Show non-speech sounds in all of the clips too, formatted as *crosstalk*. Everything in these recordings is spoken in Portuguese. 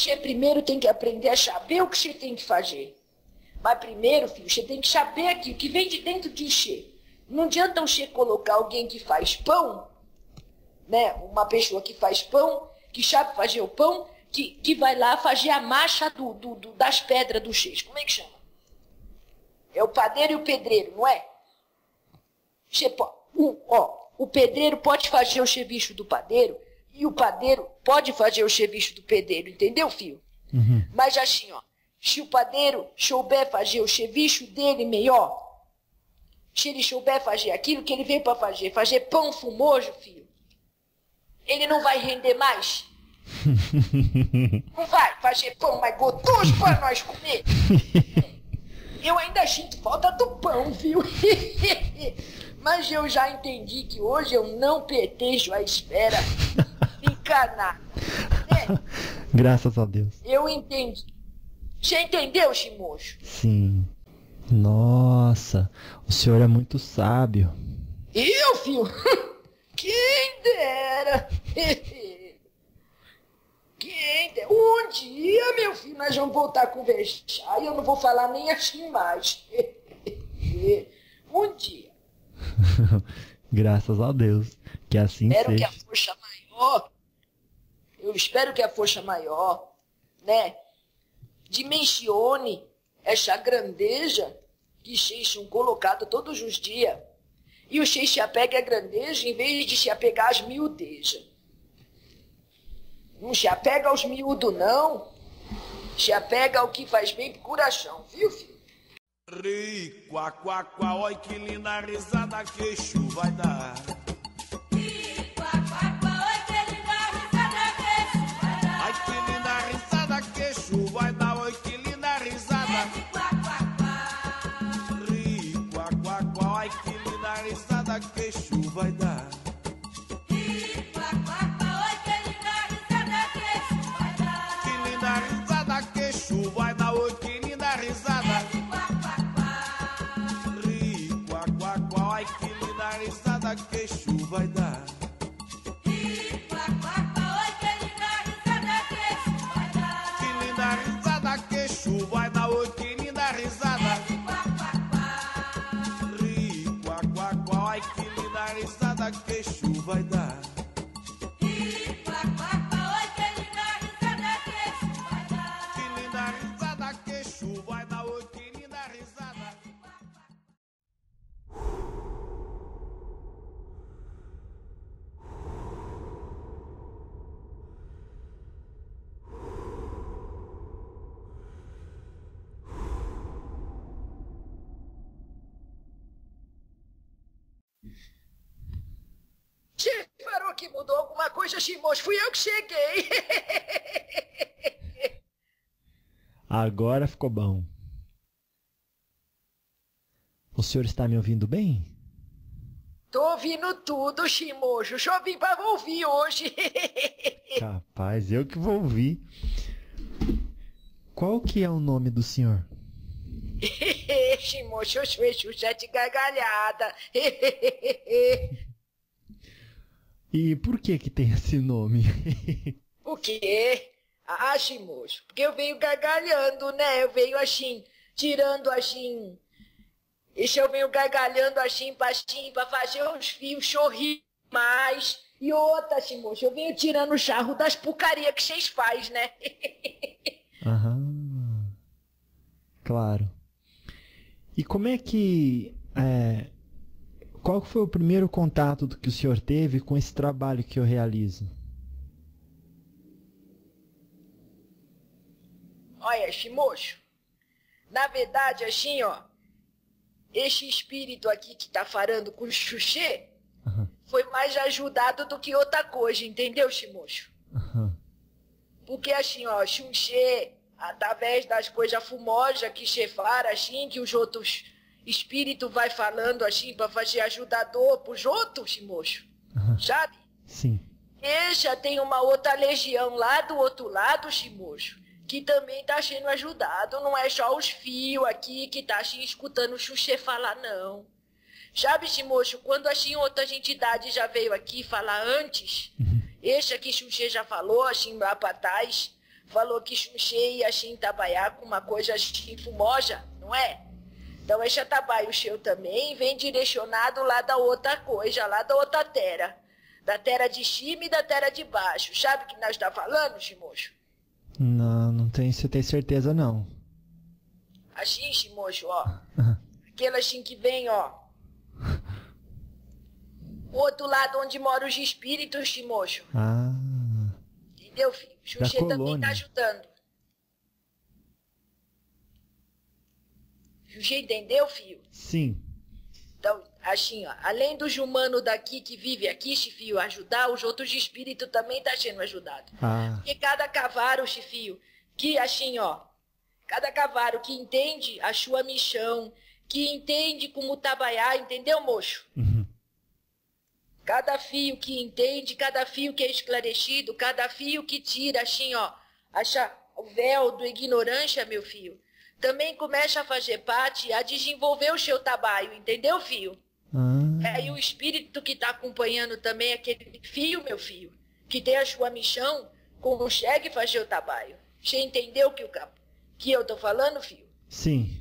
Você primeiro tem que aprender a saber o que você tem que fazer. Mas primeiro, filho, você tem que saber aqui o que vem de dentro de você. Não adianta você colocar alguém que faz pão, né? Uma pessoa que faz pão, que sabe fazer o pão, que, que vai lá fazer a massa do, do, do das pedras do X. Como é que chama? É o padeiro e o pedreiro, não é? Você pode, um, ó, o pedreiro pode fazer o serviço do padeiro e o padeiro pode fazer o serviço do pedreiro, entendeu, filho? Uhum. Mas assim, ó, se o padeiro souber fazer o serviço dele melhor, se ele souber fazer aquilo que ele veio para fazer, fazer pão fumoso, filho, ele não vai render mais. *laughs* não vai fazer pão mais gostoso para nós comer. *laughs* Eu ainda sinto falta do pão, viu? *laughs* Mas eu já entendi que hoje eu não pertenço à esfera encarnada. *laughs* Né? Graças a Deus. Eu entendi. Você entendeu, Chimocho? Sim. Nossa, o senhor é muito sábio. Eu, filho? *laughs* Quem dera! *laughs* Quem dera! Um dia, meu filho, nós vamos voltar a conversar e eu não vou falar nem assim mais. Um dia. Graças a Deus. Que assim espero seja. que a força maior, eu espero que a força maior, né, dimensione essa grandeza que são colocados todos os dias. E vocês se apegam à grandeza em vez de se apegar às miudezas. Não se apega aos miúdos, não. Se apega ao que faz bem pro coração, viu, filho? Ri, quá, quá, quá, oi que linda risada que vai dar. Que chu vai dar, oi que linda risada. Ri, quá, quá, quá, ai que linda risada que chu vai dar. Que linda risada que vai dar, oi que linda risada. Ri, quá, quá, quá, ai que linda risada que chu vai dar. Vai dar. Que mudou alguma coisa, Chimocho? Fui eu que cheguei. *laughs* Agora ficou bom. O senhor está me ouvindo bem? Tô ouvindo tudo, Chimocho. Só vim pra ouvir hoje. *laughs* Capaz, eu que vou ouvir. Qual que é o nome do senhor? *laughs* Chimocho, eu sou de gargalhada. E por que que tem esse nome? *laughs* O quê? Ah, Chimocho, porque eu venho gargalhando, né? Eu venho assim, tirando assim... Isso eu venho gargalhando assim, pra, assim, pra fazer os fios sorrir mais. E outra, Chimocho, eu venho tirando o charro das porcarias que vocês fazem, né? *laughs* Aham. Claro. E como é que. é, qual foi o primeiro contato que o senhor teve com esse trabalho que eu realizo? Olha, Chimocho, na verdade, assim, ó, esse espírito aqui que tá falando com o Xuxê Aham. foi mais ajudado do que outra coisa, entendeu, Chimocho? Aham. Porque assim, ó, Xuxê, através das coisas fumosas que fala, assim, que os outros espíritos vai falando, assim, pra fazer ajudador pros outros, Chimocho, Aham. sabe? Sim. Deixa, tem uma outra legião lá do outro lado, Chimocho, que também tá sendo ajudado. Não é só os fios aqui que tá assim, escutando o Xuxê falar, não. Sabe, Chimocho, quando assim outra entidade já veio aqui falar antes, esse aqui Xuxê já falou, assim, lá pra trás, falou que Xunxê ia assim trabalhar com uma coisa assim fumoja, não é? Então esse trabalho seu também vem direcionado lá da outra coisa, lá da outra terra. Da terra de cima e da terra de baixo. Sabe o que nós está falando, Chimocho? Não, não tenho, você tem certeza não. Assim, Chimocho, ó. Aquela assim que vem, ó. O outro lado onde moram os espíritos, Chimocho. Ah, Entendeu, filho? Xuxê também colônia. tá ajudando. Xuxê entendeu, filho? sim. Então, assim, ó, além dos humanos daqui que vive aqui, Chifio, ajudar, os outros espíritos também tá sendo ajudados. Ah, Porque cada cavalo, Chifio, que assim, ó, cada cavalo que entende a sua missão, que entende como trabalhar, entendeu, moço? uhum. Cada fio que entende, cada fio que é esclarecido, cada fio que tira, assim, ó, acha o véu do ignorância, meu filho, também começa a fazer parte, a desenvolver o seu trabalho, entendeu, filho? ah, É aí o espírito que está acompanhando também aquele fio, meu filho, que tem a sua missão, consegue fazer o trabalho. Você entendeu que, o, que eu tô falando, filho? sim.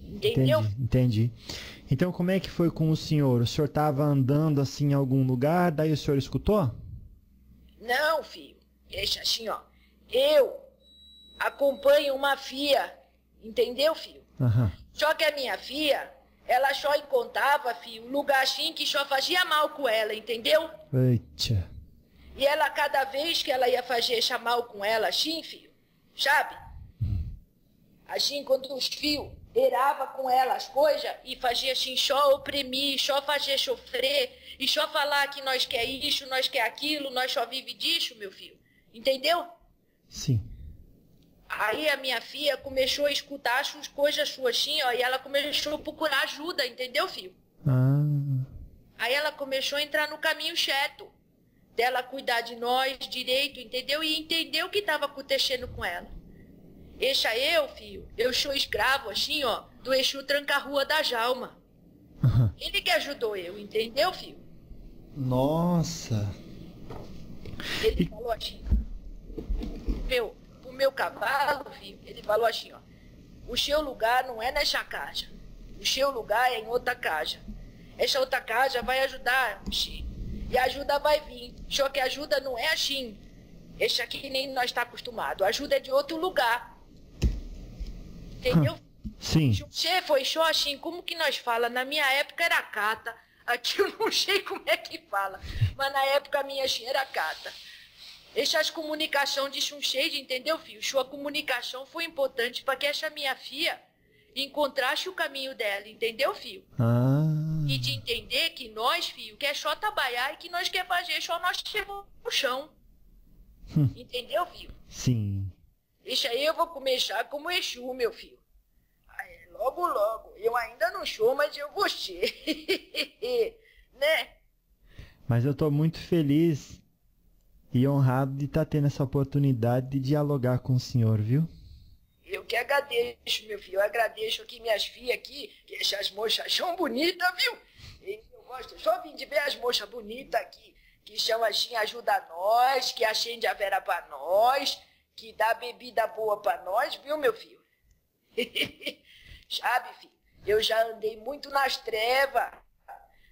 Entendeu? Entendi, entendi. Então como é que foi com o senhor? O senhor estava andando assim em algum lugar, daí o senhor escutou? Não, filho. Deixa assim, ó. Eu acompanho uma fia, entendeu, filho? Aham. Só que a minha filha, ela só encontrava, filho, um lugar assim que só fazia mal com ela, entendeu? Eita. E ela, cada vez que ela ia fazer mal com ela, assim, filho, sabe? Assim, quando os fios erava com ela as coisas e fazia assim, só oprimir, só fazer sofrer, e só falar que nós quer isso, nós quer aquilo, nós só vive disso, meu filho. Entendeu? Sim. Aí a minha filha começou a escutar as coisas suas assim, ó, e ela começou a procurar ajuda, entendeu, filho? Ah, Aí ela começou a entrar no caminho certo. Dela cuidar de nós direito, entendeu? E entendeu o que estava acontecendo com ela. Eixa eu, filho, eu sou escravo, assim, ó, do Exu Tranca-Rua da Jalma. aham. Ele que ajudou eu, entendeu, filho? Nossa. Ele falou assim, meu, meu cavalo, filho, ele falou assim, ó, o seu lugar não é nessa casa. O seu lugar é em outra casa. Essa outra casa vai ajudar, Xi. E a ajuda vai vir. Só que a ajuda não é assim. Esse aqui nem nós está acostumado. A ajuda é de outro lugar. Entendeu? *laughs* Sim. Você foi só assim, como que nós fala? Na minha época era cata. *laughs* Aqui eu não sei como é que fala. Mas na época a minha assim, era cata. Essas comunicação de Chuncheide, entendeu, filho? Sua comunicação foi importante para que essa minha filha encontrasse o caminho dela, entendeu, filho? Ah, E de entender que nós, filho, quer só trabalhar e que nós quer fazer só nós chegamos no chão. Hum. Entendeu, filho? sim. Isso aí eu vou começar como Exu, meu filho. Aí, logo, logo. Eu ainda não sou, mas eu vou ser. *laughs* né? Mas eu tô muito feliz e honrado de estar tendo essa oportunidade de dialogar com o senhor, viu? Eu que agradeço, meu filho. Eu agradeço aqui minhas filhas aqui, que essas moças são bonitas, viu? Eu gosto só vim de ver as moças bonitas aqui, que são assim, ajuda nós, que acende a vera pra nós, que dá bebida boa pra nós, viu, meu filho? *laughs* Sabe, filho? Eu já andei muito nas trevas.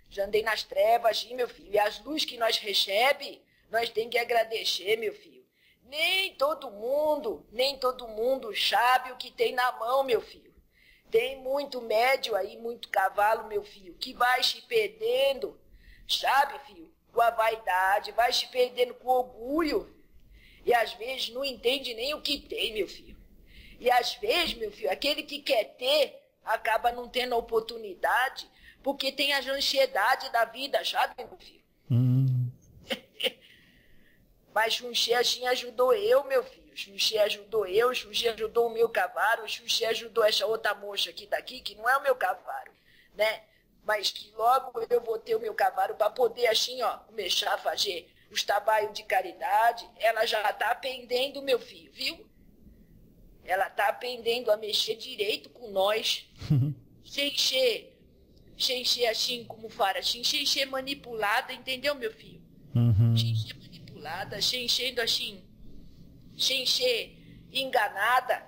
Já andei nas trevas, sim, meu filho. E as luzes que nós recebe, nós tem que agradecer, meu filho. Nem todo mundo, nem todo mundo sabe o que tem na mão, meu filho. Tem muito médio aí, muito cavalo, meu filho, que vai se perdendo, sabe, filho? Com a vaidade, vai se perdendo com orgulho. E às vezes não entende nem o que tem, meu filho. E às vezes, meu filho, aquele que quer ter acaba não tendo a oportunidade porque tem as ansiedades da vida, sabe, meu filho? Hum, Mas Xunxê assim ajudou eu, meu filho. Xunxê ajudou eu, Xunxê ajudou o meu cavalo, Xunxê ajudou essa outra moça aqui daqui, que não é o meu cavalo, né? Mas que logo eu vou ter o meu cavalo para poder, assim, ó, começar a fazer os trabalhos de caridade. Ela já tá aprendendo, meu filho, viu? Ela tá aprendendo a mexer direito com nós. *laughs* sem ser assim como fala, ser manipulada, entendeu, meu filho? uhum. Sem sendo assim, xenxê enganada,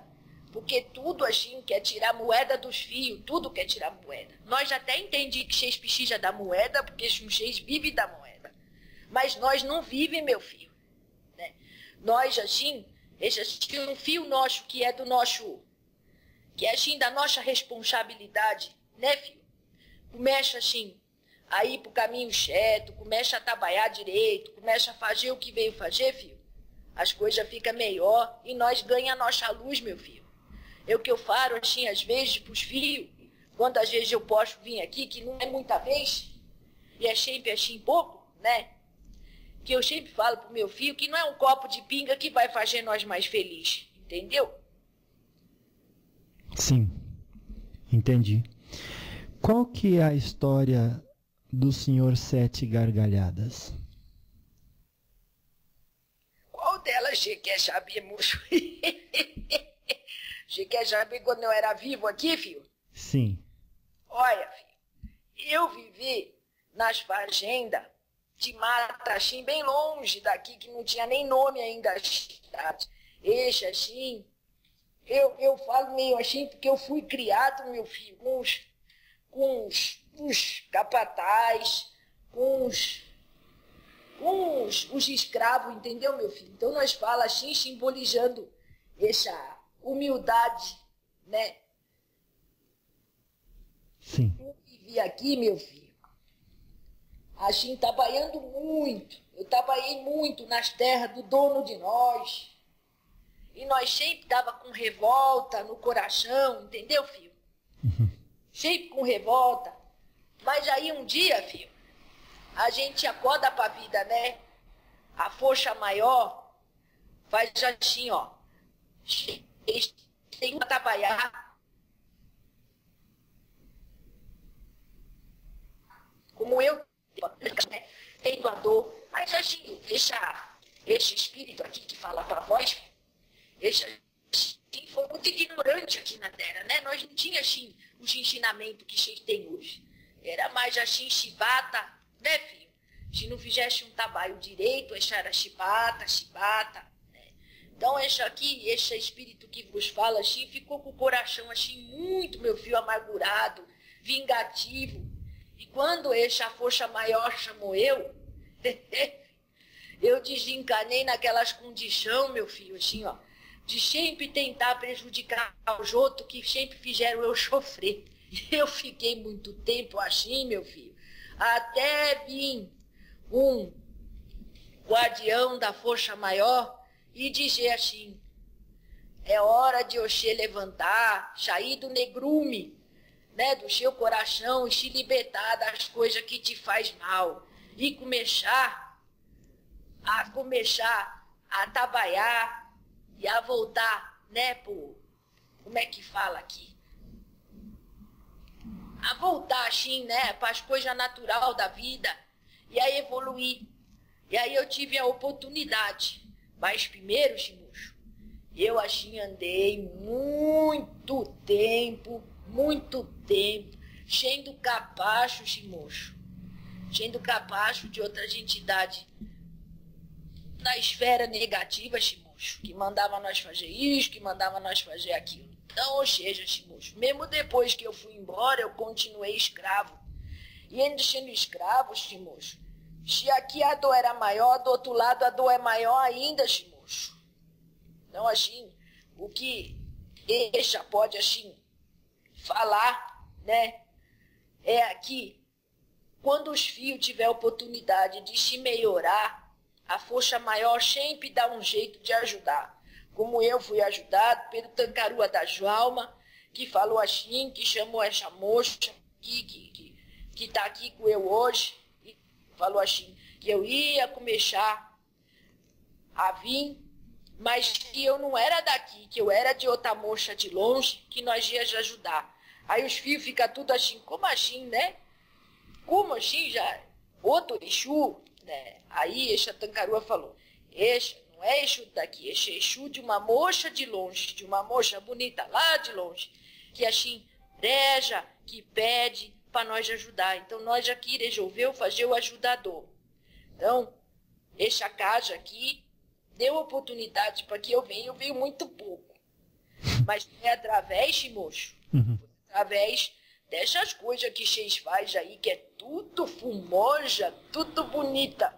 porque tudo a gente quer tirar moeda dos fios, tudo quer tirar moeda. Nós já até entendi que Xês precisa da moeda, porque Xês vive da moeda. Mas nós não vive, meu filho. Né? Nós, assim, esse um fio nosso que é do nosso, que é assim da nossa responsabilidade, né, filho? Começa assim, a ir pro caminho certo, começa a trabalhar direito, começa a fazer o que veio fazer, filho. As coisas ficam melhor e nós ganha a nossa luz, meu filho. É o que eu falo assim, às vezes, pros filhos, quando às vezes eu posso vir aqui, que não é muita vez, e é sempre assim pouco, né? que eu sempre falo pro meu filho que não é um copo de pinga que vai fazer nós mais felizes, entendeu? Sim, entendi. Qual que é a história do senhor Sete Gargalhadas? Qual delas você quer saber, moço? você *laughs* quer saber quando eu era vivo aqui, filho? Sim. Olha, filho, eu vivi nas fazendas de Mataxim, bem longe daqui, que não tinha nem nome ainda a cidade. Assim. Eu, eu falo meio assim porque eu fui criado, meu filho, com os, com os, os capatais, com os, com os, os escravos, entendeu, meu filho? Então nós falamos assim, simbolizando essa humildade, né? Sim. Eu vivi aqui, meu filho a gente trabalhando muito. Eu trabalhei muito nas terras do dono de nós. E nós sempre tava com revolta no coração, entendeu, filho? Uhum. Sempre com revolta. Mas aí um dia, filho, a gente acorda pra vida, né? A força maior faz assim, ó. Tem que trabalhar. Como eu né? tendo a dor. Mas assim, deixa esse espírito aqui que fala para esse assim, foi muito ignorante aqui na Terra, né? Nós não tínhamos assim, os ensinamentos que vocês têm hoje. Era mais assim, chibata, né, filho? Se não fizesse um trabalho direito, essa era chibata, chibata. Né? Então, esse aqui, esse espírito que vos fala assim, ficou com o coração assim, muito, meu filho, amargurado, vingativo. E quando essa força maior chamou eu, *laughs* eu desencanei naquelas condições, meu filho, assim, ó, de sempre tentar prejudicar os outros que sempre fizeram eu sofrer. *laughs* Eu fiquei muito tempo assim, meu filho, até vir um guardião da força maior e dizer assim, é hora de Oxê levantar, sair do negrume, né, do seu coração e se libertar das coisas que te faz mal e começar a começar a trabalhar e a voltar, né, por como é que fala aqui? A voltar assim, né, para as coisas natural da vida e a evoluir. E aí eu tive a oportunidade. Mas primeiro, Chimucho, eu assim andei muito tempo muito tempo, sendo capacho, Chimocho, sendo capacho de outras entidades na esfera negativa, Chimocho, que mandava nós fazer isso, que mandava nós fazer aquilo. Então, ou seja, Chimocho, mesmo depois que eu fui embora, eu continuei escravo. E ainda sendo escravo, Chimocho, se aqui a dor era maior, do outro lado a dor é maior ainda, Chimocho. Então, assim, o que Eixa pode, assim, falar, né? É que quando os filhos tiver oportunidade de se melhorar, a força maior sempre dá um jeito de ajudar. Como eu fui ajudado pelo Tancarua da Joalma, que falou assim, que chamou essa moça que que, que, que tá aqui com eu hoje, e falou assim, que eu ia começar a vir mas que eu não era daqui, que eu era de outra moça de longe, que nós íamos ajudar. Aí os filhos ficam tudo assim, como assim, né? Como assim já? Outro Exu, né? Aí Eixa Tancarua falou, Eixa, não é Exu daqui, é Exu de uma moça de longe, de uma moça bonita lá de longe, que assim, preja, que pede para nós ajudar. Então nós aqui resolveu fazer o ajudador. Então, essa casa aqui deu oportunidade para que eu venha, eu venho muito pouco. Mas é através, moço, Uhum. através dessas coisas que vocês fazem aí, que é tudo fumoja, tudo bonita.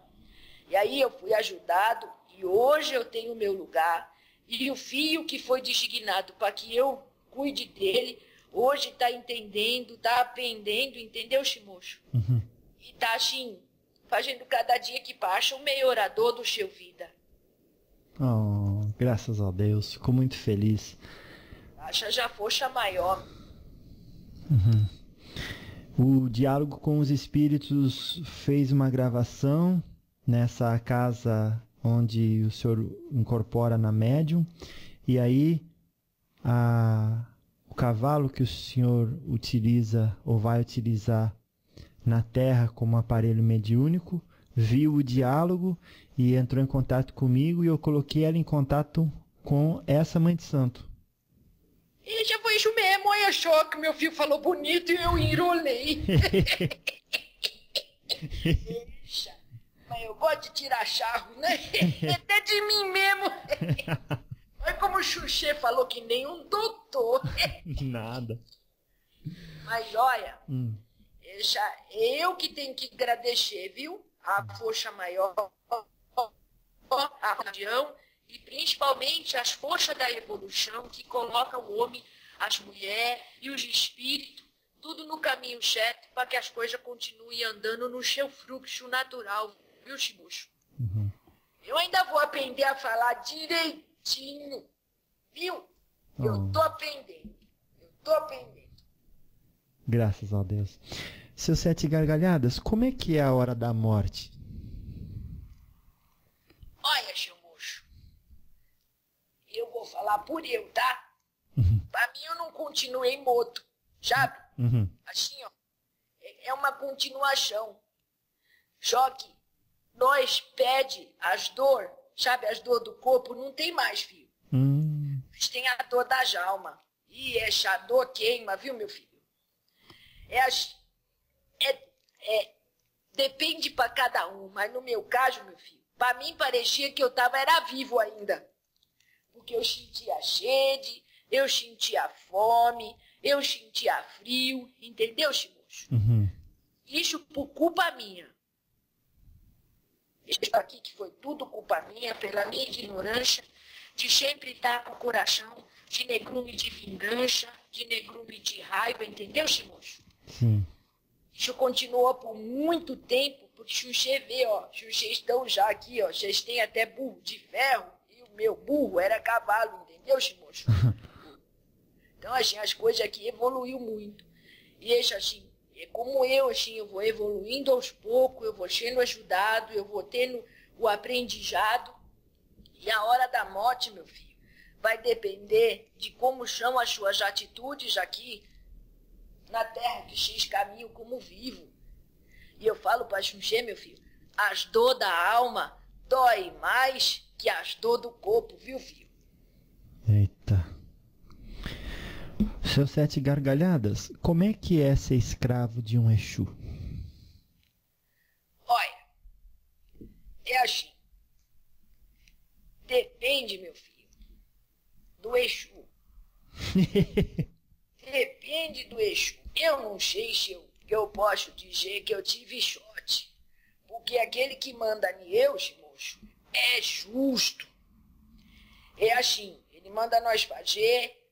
E aí eu fui ajudado e hoje eu tenho o meu lugar. E o filho que foi designado para que eu cuide dele, hoje está entendendo, está aprendendo, entendeu, Chimocho? Uhum. E está assim, fazendo cada dia que passa um melhorador do seu vida. Oh, graças a Deus, fico muito feliz. Acha já força maior. O diálogo com os espíritos fez uma gravação nessa casa onde o senhor incorpora na médium e aí a- o cavalo que o senhor utiliza ou vai utilizar na Terra como aparelho mediúnico viu o diálogo e entrou em contato comigo e eu coloquei ela em contato com essa mãe de santo. E já foi isso mesmo, aí achou que meu filho falou bonito e eu enrolei. *laughs* *laughs* Mas eu gosto de tirar charro, né? *laughs* Até de mim mesmo. *laughs* Olha como o Xuxê falou que nem um doutor. *laughs* Nada. Mas olha, Hum. eu que tenho que agradecer, viu? A força maior, a religião e principalmente as forças da evolução que colocam o homem, as mulheres e os espíritos tudo no caminho certo para que as coisas continuem andando no seu fluxo natural, viu, Chibucho? Uhum. Eu ainda vou aprender a falar direitinho, viu? Eu Oh. tô aprendendo, eu tô aprendendo. Graças a Deus. Seu sete gargalhadas, como é que é a hora da morte? Olha, moço, eu vou falar por eu, tá? Uhum. Pra mim eu não continuei morto, sabe? Uhum. Assim, ó, é é uma continuação. Só que nós pede as dor, sabe, as dor do corpo, não tem mais, filho. Hum, Mas tem a dor das almas. E essa dor queima, viu, meu filho? É, as, é, é depende para cada um, mas no meu caso, meu filho, para mim parecia que eu tava era vivo ainda. Porque eu sentia sede, eu sentia fome, eu sentia frio, entendeu, Chimucho? uhum. Isso por culpa minha. Isso aqui que foi tudo culpa minha, pela minha ignorância, de sempre estar com o coração de negrume de vingança, de negrume de raiva, entendeu, Chimocho? Sim. Isso continuou por muito tempo, porque Xuxê vê, ó, Xuxê estão já aqui, ó, vocês têm até burro de ferro, e o meu burro era cavalo, entendeu, Chimocho? *laughs* Então, assim, as coisas aqui evoluiu muito. E esse, assim, é como eu, assim, eu vou evoluindo aos poucos, eu vou sendo ajudado, eu vou tendo o aprendizado. E a hora da morte, meu filho, vai depender de como são as suas atitudes aqui na terra que X caminho como vivo. E eu falo para Xunxê, meu filho, as dor da alma dói mais que as dor do corpo, viu, filho? Eita. Seu sete gargalhadas, como é que é ser escravo de um Exu? Olha, é assim. Depende, meu filho, do Exu. *laughs* Depende do Exu. Eu não sei se eu, eu posso dizer que eu tive sorte. Porque aquele que manda em eu, moço, é justo. É assim, ele manda nós fazer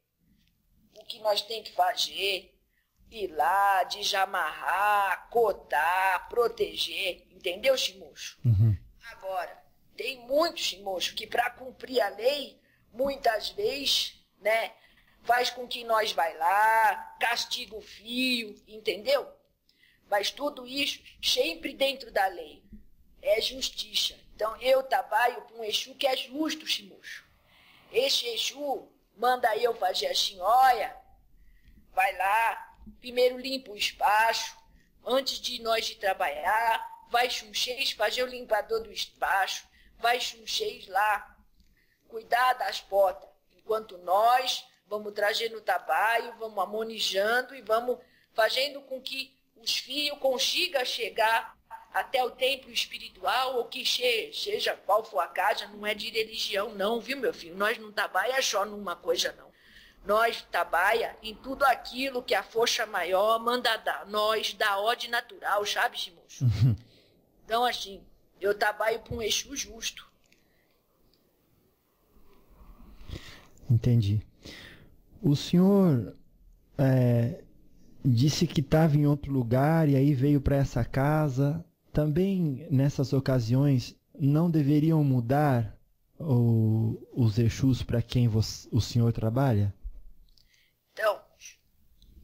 o que nós tem que fazer. Ir lá, desamarrar, cotar, proteger. Entendeu, Chimocho? Uhum. Agora, tem muitos, Chimocho, que para cumprir a lei, muitas vezes, né, faz com que nós vai lá, castiga o fio, entendeu? Mas tudo isso sempre dentro da lei. É justiça. Então eu trabalho com um Exu que é justo, Chimocho. Esse Exu manda eu fazer olha, vai lá, primeiro limpa o espaço, antes de nós de trabalhar, vai chuncheis fazer o limpador do espaço, vai chuncheis lá, cuidar das portas, enquanto nós vamos trazendo o trabalho, vamos amonijando e vamos fazendo com que os fios consigam chegar até o templo espiritual, ou que seja qual for a casa, não é de religião não, viu meu filho? Nós não trabalha só numa coisa não. Nós trabalha em tudo aquilo que a força maior manda dar. Nós, da ordem natural, sabe, moço? Então, assim, eu trabalho para um eixo justo. Entendi. O senhor é, disse que estava em outro lugar e aí veio para essa casa. Também nessas ocasiões não deveriam mudar o, os Exus para quem você, o senhor trabalha? Então,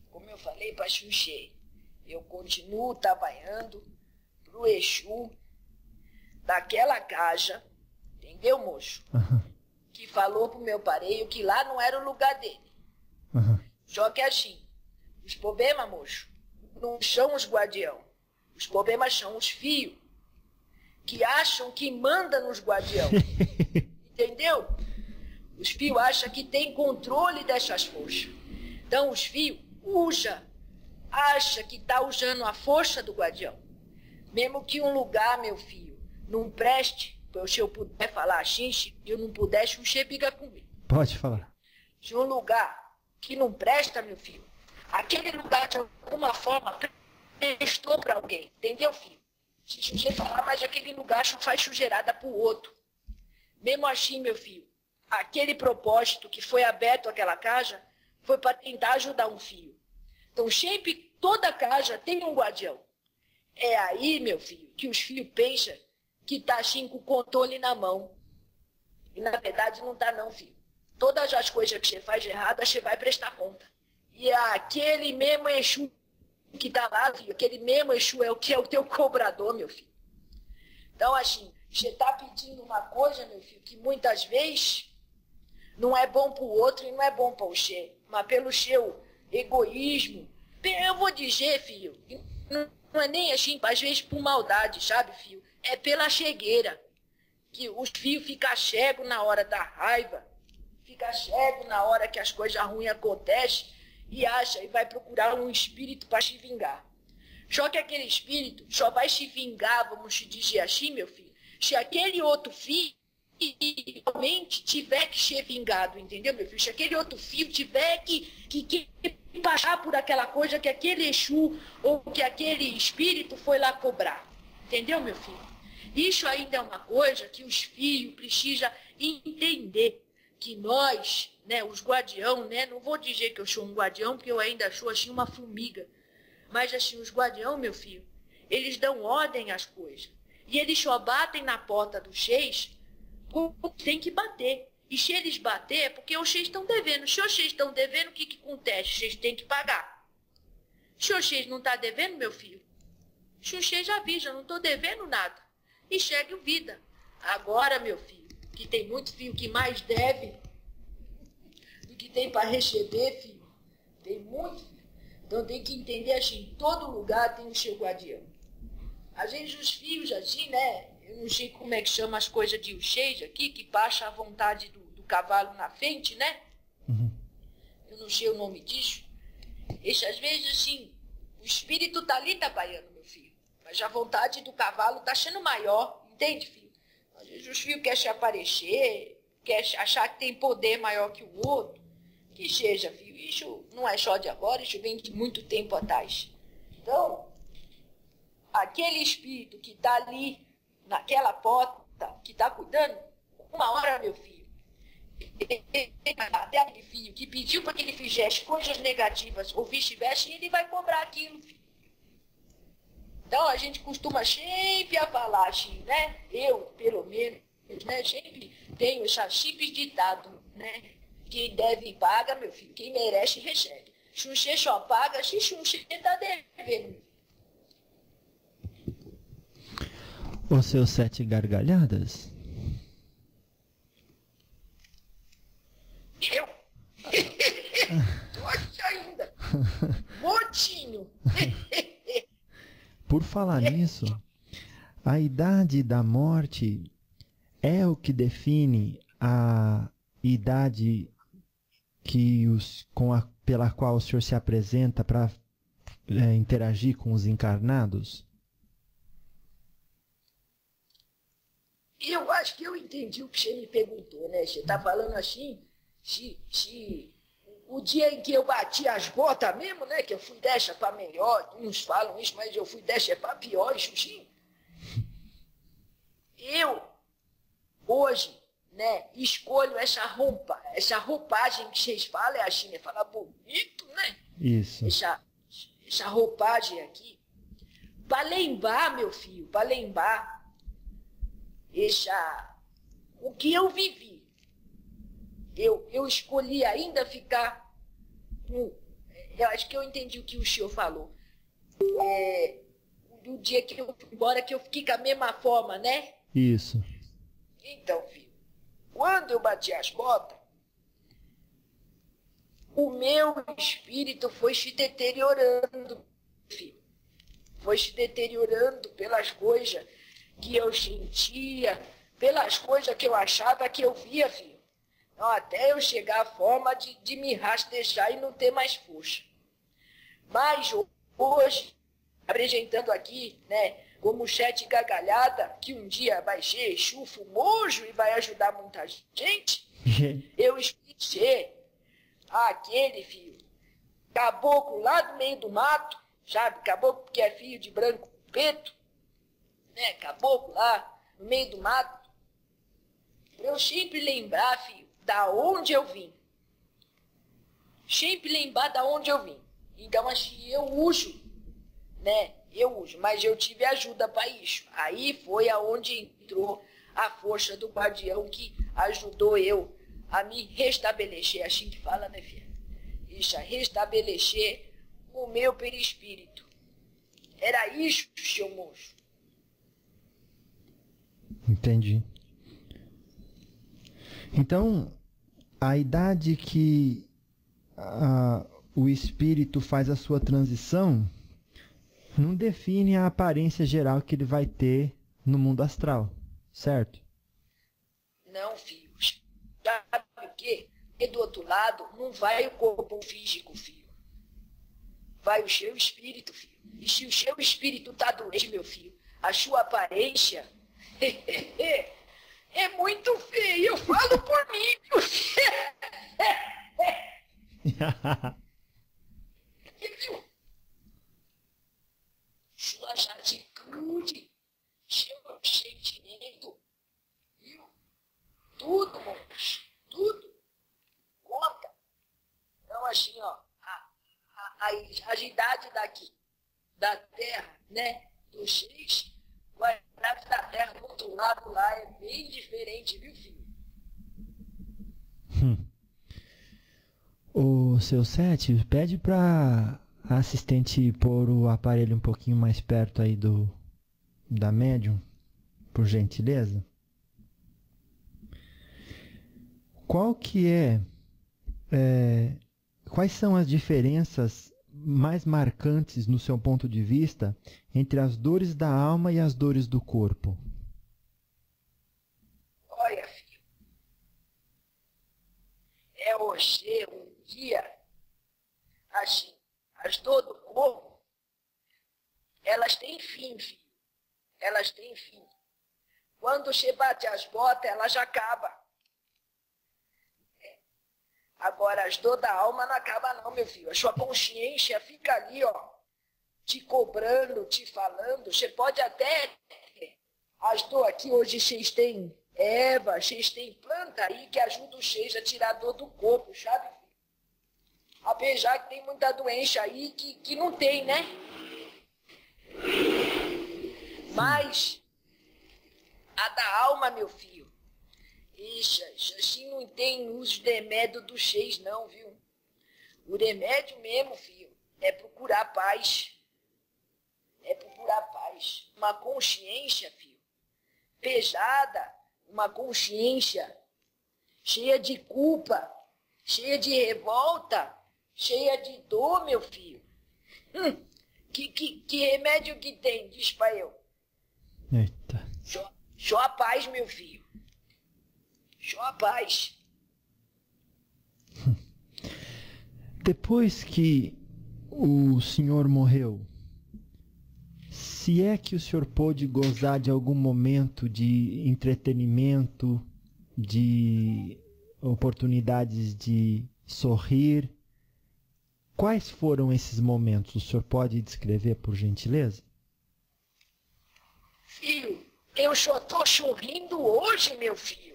como eu falei para Xuxê, eu continuo trabalhando para o Exu daquela casa, entendeu, moço? Uhum. Que falou pro meu pareio que lá não era o lugar dele. Uhum. Só que assim, os problemas, moço, não são os guardião. Os problemas são os fios que acham que manda nos guardião. *laughs* Entendeu? Os fios acham que tem controle dessas forças. Então os fios usa, acha que está usando a força do guardião. Mesmo que um lugar, meu filho, não preste, se eu puder falar xinxe, e eu não puder, xuxê briga comigo. Pode falar. Se um lugar que não presta, meu filho, aquele lugar de alguma forma prestou para alguém, entendeu, filho? Se xuxê falar, mas aquele lugar só faz sujeirada para o outro. Mesmo assim, meu filho, aquele propósito que foi aberto àquela casa foi para tentar ajudar um filho. Então, sempre, toda casa tem um guardião. É aí, meu filho, que os filhos pensam que tá assim com o controle na mão. E na verdade não tá não, filho. Todas as coisas que você faz de errado, você vai prestar conta. E aquele mesmo Exu que tá lá, filho, aquele mesmo Exu é o que é o teu cobrador, meu filho. Então, assim, você tá pedindo uma coisa, meu filho, que muitas vezes não é bom para o outro e não é bom para o. Mas pelo seu egoísmo, eu vou dizer, filho, não é nem assim, às vezes por maldade, sabe, filho? É pela chegueira. Que os filhos ficam cegos na hora da raiva, fica cego na hora que as coisas ruins acontecem e acha e vai procurar um espírito para se vingar. Só que aquele espírito só vai se vingar, vamos te dizer assim, meu filho, se aquele outro filho realmente tiver que ser vingado, entendeu, meu filho? Se aquele outro filho tiver que, que, que passar por aquela coisa que aquele Exu ou que aquele espírito foi lá cobrar. Entendeu, meu filho? Isso ainda é uma coisa que os filhos precisam entender. Que nós, né, os guardião, né, não vou dizer que eu sou um guardião, porque eu ainda sou assim uma formiga. Mas assim, os guardião, meu filho, eles dão ordem às coisas. E eles só batem na porta dos Xês tem que bater. E se eles bater, é porque os Xês estão devendo. Se Xês estão devendo, o que, que acontece? Xês têm que pagar. Se o Xês não está devendo, meu filho, se o Xês avisa, não estou devendo nada. E segue o vida. Agora, meu filho, que tem muito filho que mais deve do que tem para receber, filho. Tem muito, filho. Então tem que entender assim, todo lugar tem o seu guardião. Às vezes os fios assim, né? Eu não sei como é que chama as coisas de ucheja aqui, que baixa a vontade do, do cavalo na frente, né? Uhum. Eu não sei o nome disso. Esse, às vezes, assim, o espírito tá ali trabalhando, meu filho. Mas a vontade do cavalo tá sendo maior, entende, filho? Filhos querem se aparecer, querem achar que tem poder maior que o outro. Que seja, filho. Isso não é só de agora, isso vem de muito tempo atrás. Então, aquele espírito que está ali, naquela porta, que está cuidando, uma hora, meu filho, até aquele filho que pediu para que ele fizesse coisas negativas ou vice-versa, ele vai cobrar aquilo. Filho. Então a gente costuma sempre a falar assim, né? Eu, pelo menos, né? sempre tenho esse simples ditado, né? Quem deve paga, meu filho. Quem merece, recebe. Xuxê só paga se Xuxê está devendo. Os seus sete gargalhadas? Eu? *laughs* Forte ainda. *laughs* Motinho. *laughs* Por falar nisso, a idade da morte é o que define a idade que os, com a, pela qual o senhor se apresenta para é, interagir com os encarnados? Eu acho que eu entendi o que você me perguntou, né? Você tá falando assim, se, se o dia em que eu bati as botas mesmo, né? Que eu fui dessa para melhor, uns falam isso, mas eu fui dessa para pior, Xuxinho. Eu, hoje, né, escolho essa roupa, essa roupagem que vocês falam, é assim, né? Fala bonito, né? Isso. Essa, essa roupagem aqui. Para lembrar, meu filho, para lembrar essa, o que eu vivi. Eu, eu escolhi ainda ficar com. Eu acho que eu entendi o que o senhor falou. É, do dia que eu fui embora, que eu fiquei com a mesma forma, né? Isso. Então, filho, quando eu bati as botas, o meu espírito foi se deteriorando, filho. Foi se deteriorando pelas coisas que eu sentia, pelas coisas que eu achava que eu via, filho. Até eu chegar à forma de, de me rastejar e não ter mais força. Mas hoje, apresentando aqui, né, como chat gargalhada, que um dia vai ser chufo mojo e vai ajudar muita gente, eu expliquei aquele, filho, caboclo lá do meio do mato, sabe, caboclo que é filho de branco preto, né, caboclo lá no meio do mato, eu sempre lembrar, filho, da onde eu vim. Sempre lembrar da onde eu vim. Então, assim, eu uso, né, eu uso, mas eu tive ajuda para isso. Aí foi aonde entrou a força do guardião que ajudou eu a me restabelecer, assim que fala, né, filha? Isso, a restabelecer o meu perispírito. Era isso, seu moço. Entendi. Então, a idade que a, o espírito faz a sua transição não define a aparência geral que ele vai ter no mundo astral, certo? Não, filho. Sabe o quê? E do outro lado, não vai o corpo físico, filho. Vai o seu espírito, filho. E se o seu espírito está doente, meu filho, a sua aparência *laughs* é muito feia. Eu falo por mim, filho. Sua atitude, seu sentimento, viu? Tudo, moço, tudo. Conta. Então, assim, ó, a, a, a, daqui, da terra, né, dos seis, a idade da terra do outro lado lá é bem diferente, viu, filho? Hum. O seu Sete, pede pra assistente pôr o aparelho um pouquinho mais perto aí do da médium, por gentileza. Qual que é, é quais são as diferenças mais marcantes no seu ponto de vista entre as dores da alma e as dores do corpo? Olha, filho, é hoje um dia assim as dores do corpo, elas têm fim, filho. Elas têm fim. Quando você bate as botas, ela já acaba. Agora, as dores da alma não acaba não, meu filho. A sua consciência fica ali, ó, te cobrando, te falando. Você pode até... As dores aqui, hoje vocês têm erva, vocês têm planta aí que ajuda vocês a tirar a dor do corpo, sabe? Apesar que tem muita doença aí que, que não tem, né? Mas a da alma, meu filho, Ixi, assim não tem uso de remédio dos seis, não, viu? O remédio mesmo, filho, é procurar paz. É procurar paz. Uma consciência, filho, pesada, uma consciência cheia de culpa, cheia de revolta, cheia de dor, meu filho. Hum, que, que, que remédio que tem? Diz pra eu. Eita. Só, só a paz, meu filho. Só a paz. Depois que o senhor morreu, se é que o senhor pôde gozar de algum momento de entretenimento, de oportunidades de sorrir, quais foram esses momentos? O senhor pode descrever, por gentileza? Filho, eu só estou sorrindo hoje, meu filho.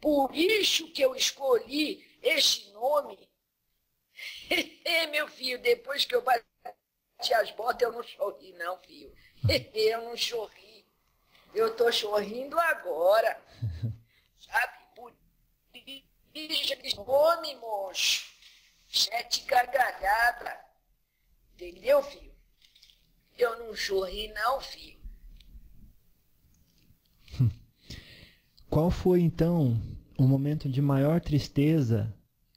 Por isso que eu escolhi esse nome. *laughs* meu filho, depois que eu bati as botas, eu não sorri, não, filho. *laughs* eu não sorri. Eu estou sorrindo agora. *laughs* Sabe? Por isso que nome, moço. Sete gargalhadas. Entendeu, filho? Eu não sorri, não, filho. Qual foi então o momento de maior tristeza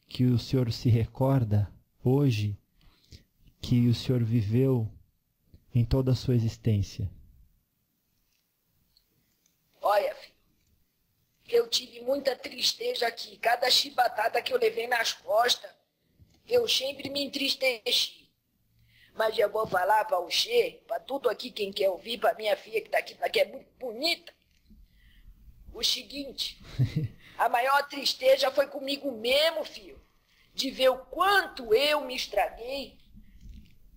que o senhor se recorda hoje que o senhor viveu em toda a sua existência? Olha, filho, eu tive muita tristeza aqui. Cada chibatada que eu levei nas costas, eu sempre me entristeci. Mas eu vou falar para o Che, para tudo aqui quem quer ouvir, para minha filha que está aqui, que é muito bonita, o seguinte, a maior tristeza foi comigo mesmo, filho, de ver o quanto eu me estraguei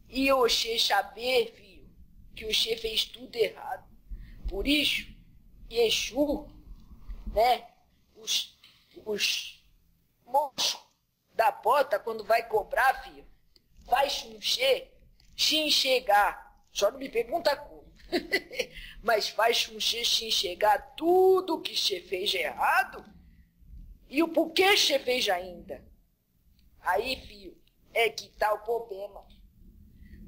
e o Oxê saber, filho, que o Oxê fez tudo errado. Por isso, Exu, né, os, os moços da bota, quando vai cobrar, filho, vai xunxê, xinchegar. Só não me pergunta. *laughs* Mas faz xunxê xinchegar tudo que você fez errado e o porquê você fez ainda. Aí, filho, é que tá o problema.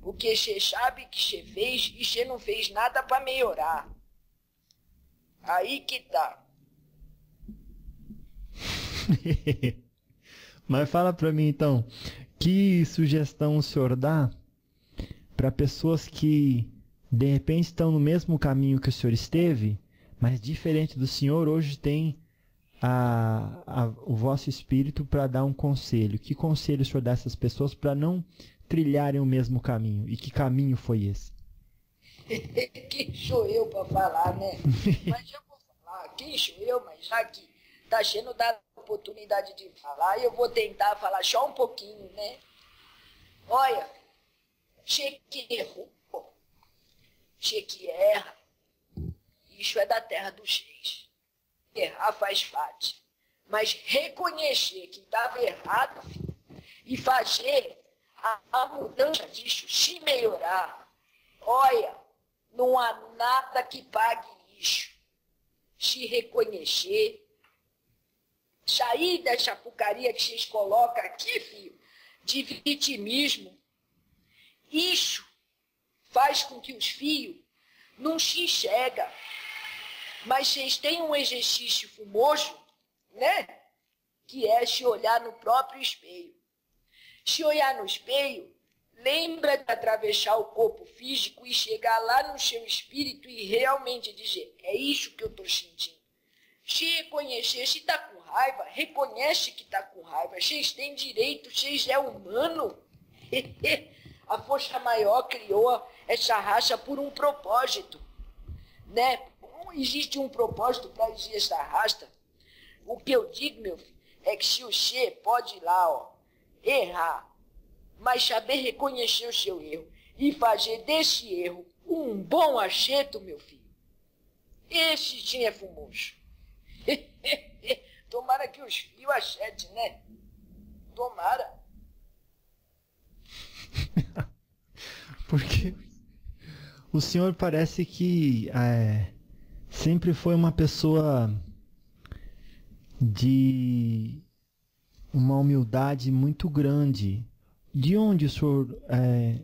Porque você sabe que você fez e você não fez nada para melhorar. Aí que tá. *laughs* Mas fala para mim então, que sugestão o senhor dá para pessoas que de repente estão no mesmo caminho que o senhor esteve, mas diferente do senhor, hoje tem a, a, o vosso espírito para dar um conselho. Que conselho o senhor dá a essas pessoas para não trilharem o mesmo caminho. E que caminho foi esse? *laughs* quem sou eu para falar, né? *laughs* mas eu vou falar, quem sou eu, mas já que tá cheio da oportunidade de falar, eu vou tentar falar só um pouquinho, né? Olha, cheque cheque erra, isso é da terra dos reis. Errar faz parte. Mas reconhecer que estava errado e fazer a, a mudança disso se melhorar. Olha, não há nada que pague isso. Se reconhecer, sair dessa porcaria que vocês colocam aqui, filho, de vitimismo. Isso faz com que os filhos não se enxergam. Mas vocês têm um exercício fumoso, né? Que é se olhar no próprio espelho. Se olhar no espelho, lembra de atravessar o corpo físico e chegar lá no seu espírito e realmente dizer, é isso que eu estou sentindo. Se reconhecer, se está com raiva, reconhece que está com raiva. Vocês têm direito, vocês é humano. *laughs* A força maior criou essa raça por um propósito. Né? Não existe um propósito para existir essa raça. O que eu digo, meu filho, é que se o Xê pode ir lá, ó, errar, mas saber reconhecer o seu erro e fazer desse erro um bom acheto, meu filho. Esse sim é fumoso. *laughs* Tomara que os filhos achetem, né? Tomara. *laughs* Porque o senhor parece que é, sempre foi uma pessoa de uma humildade muito grande. De onde o senhor é,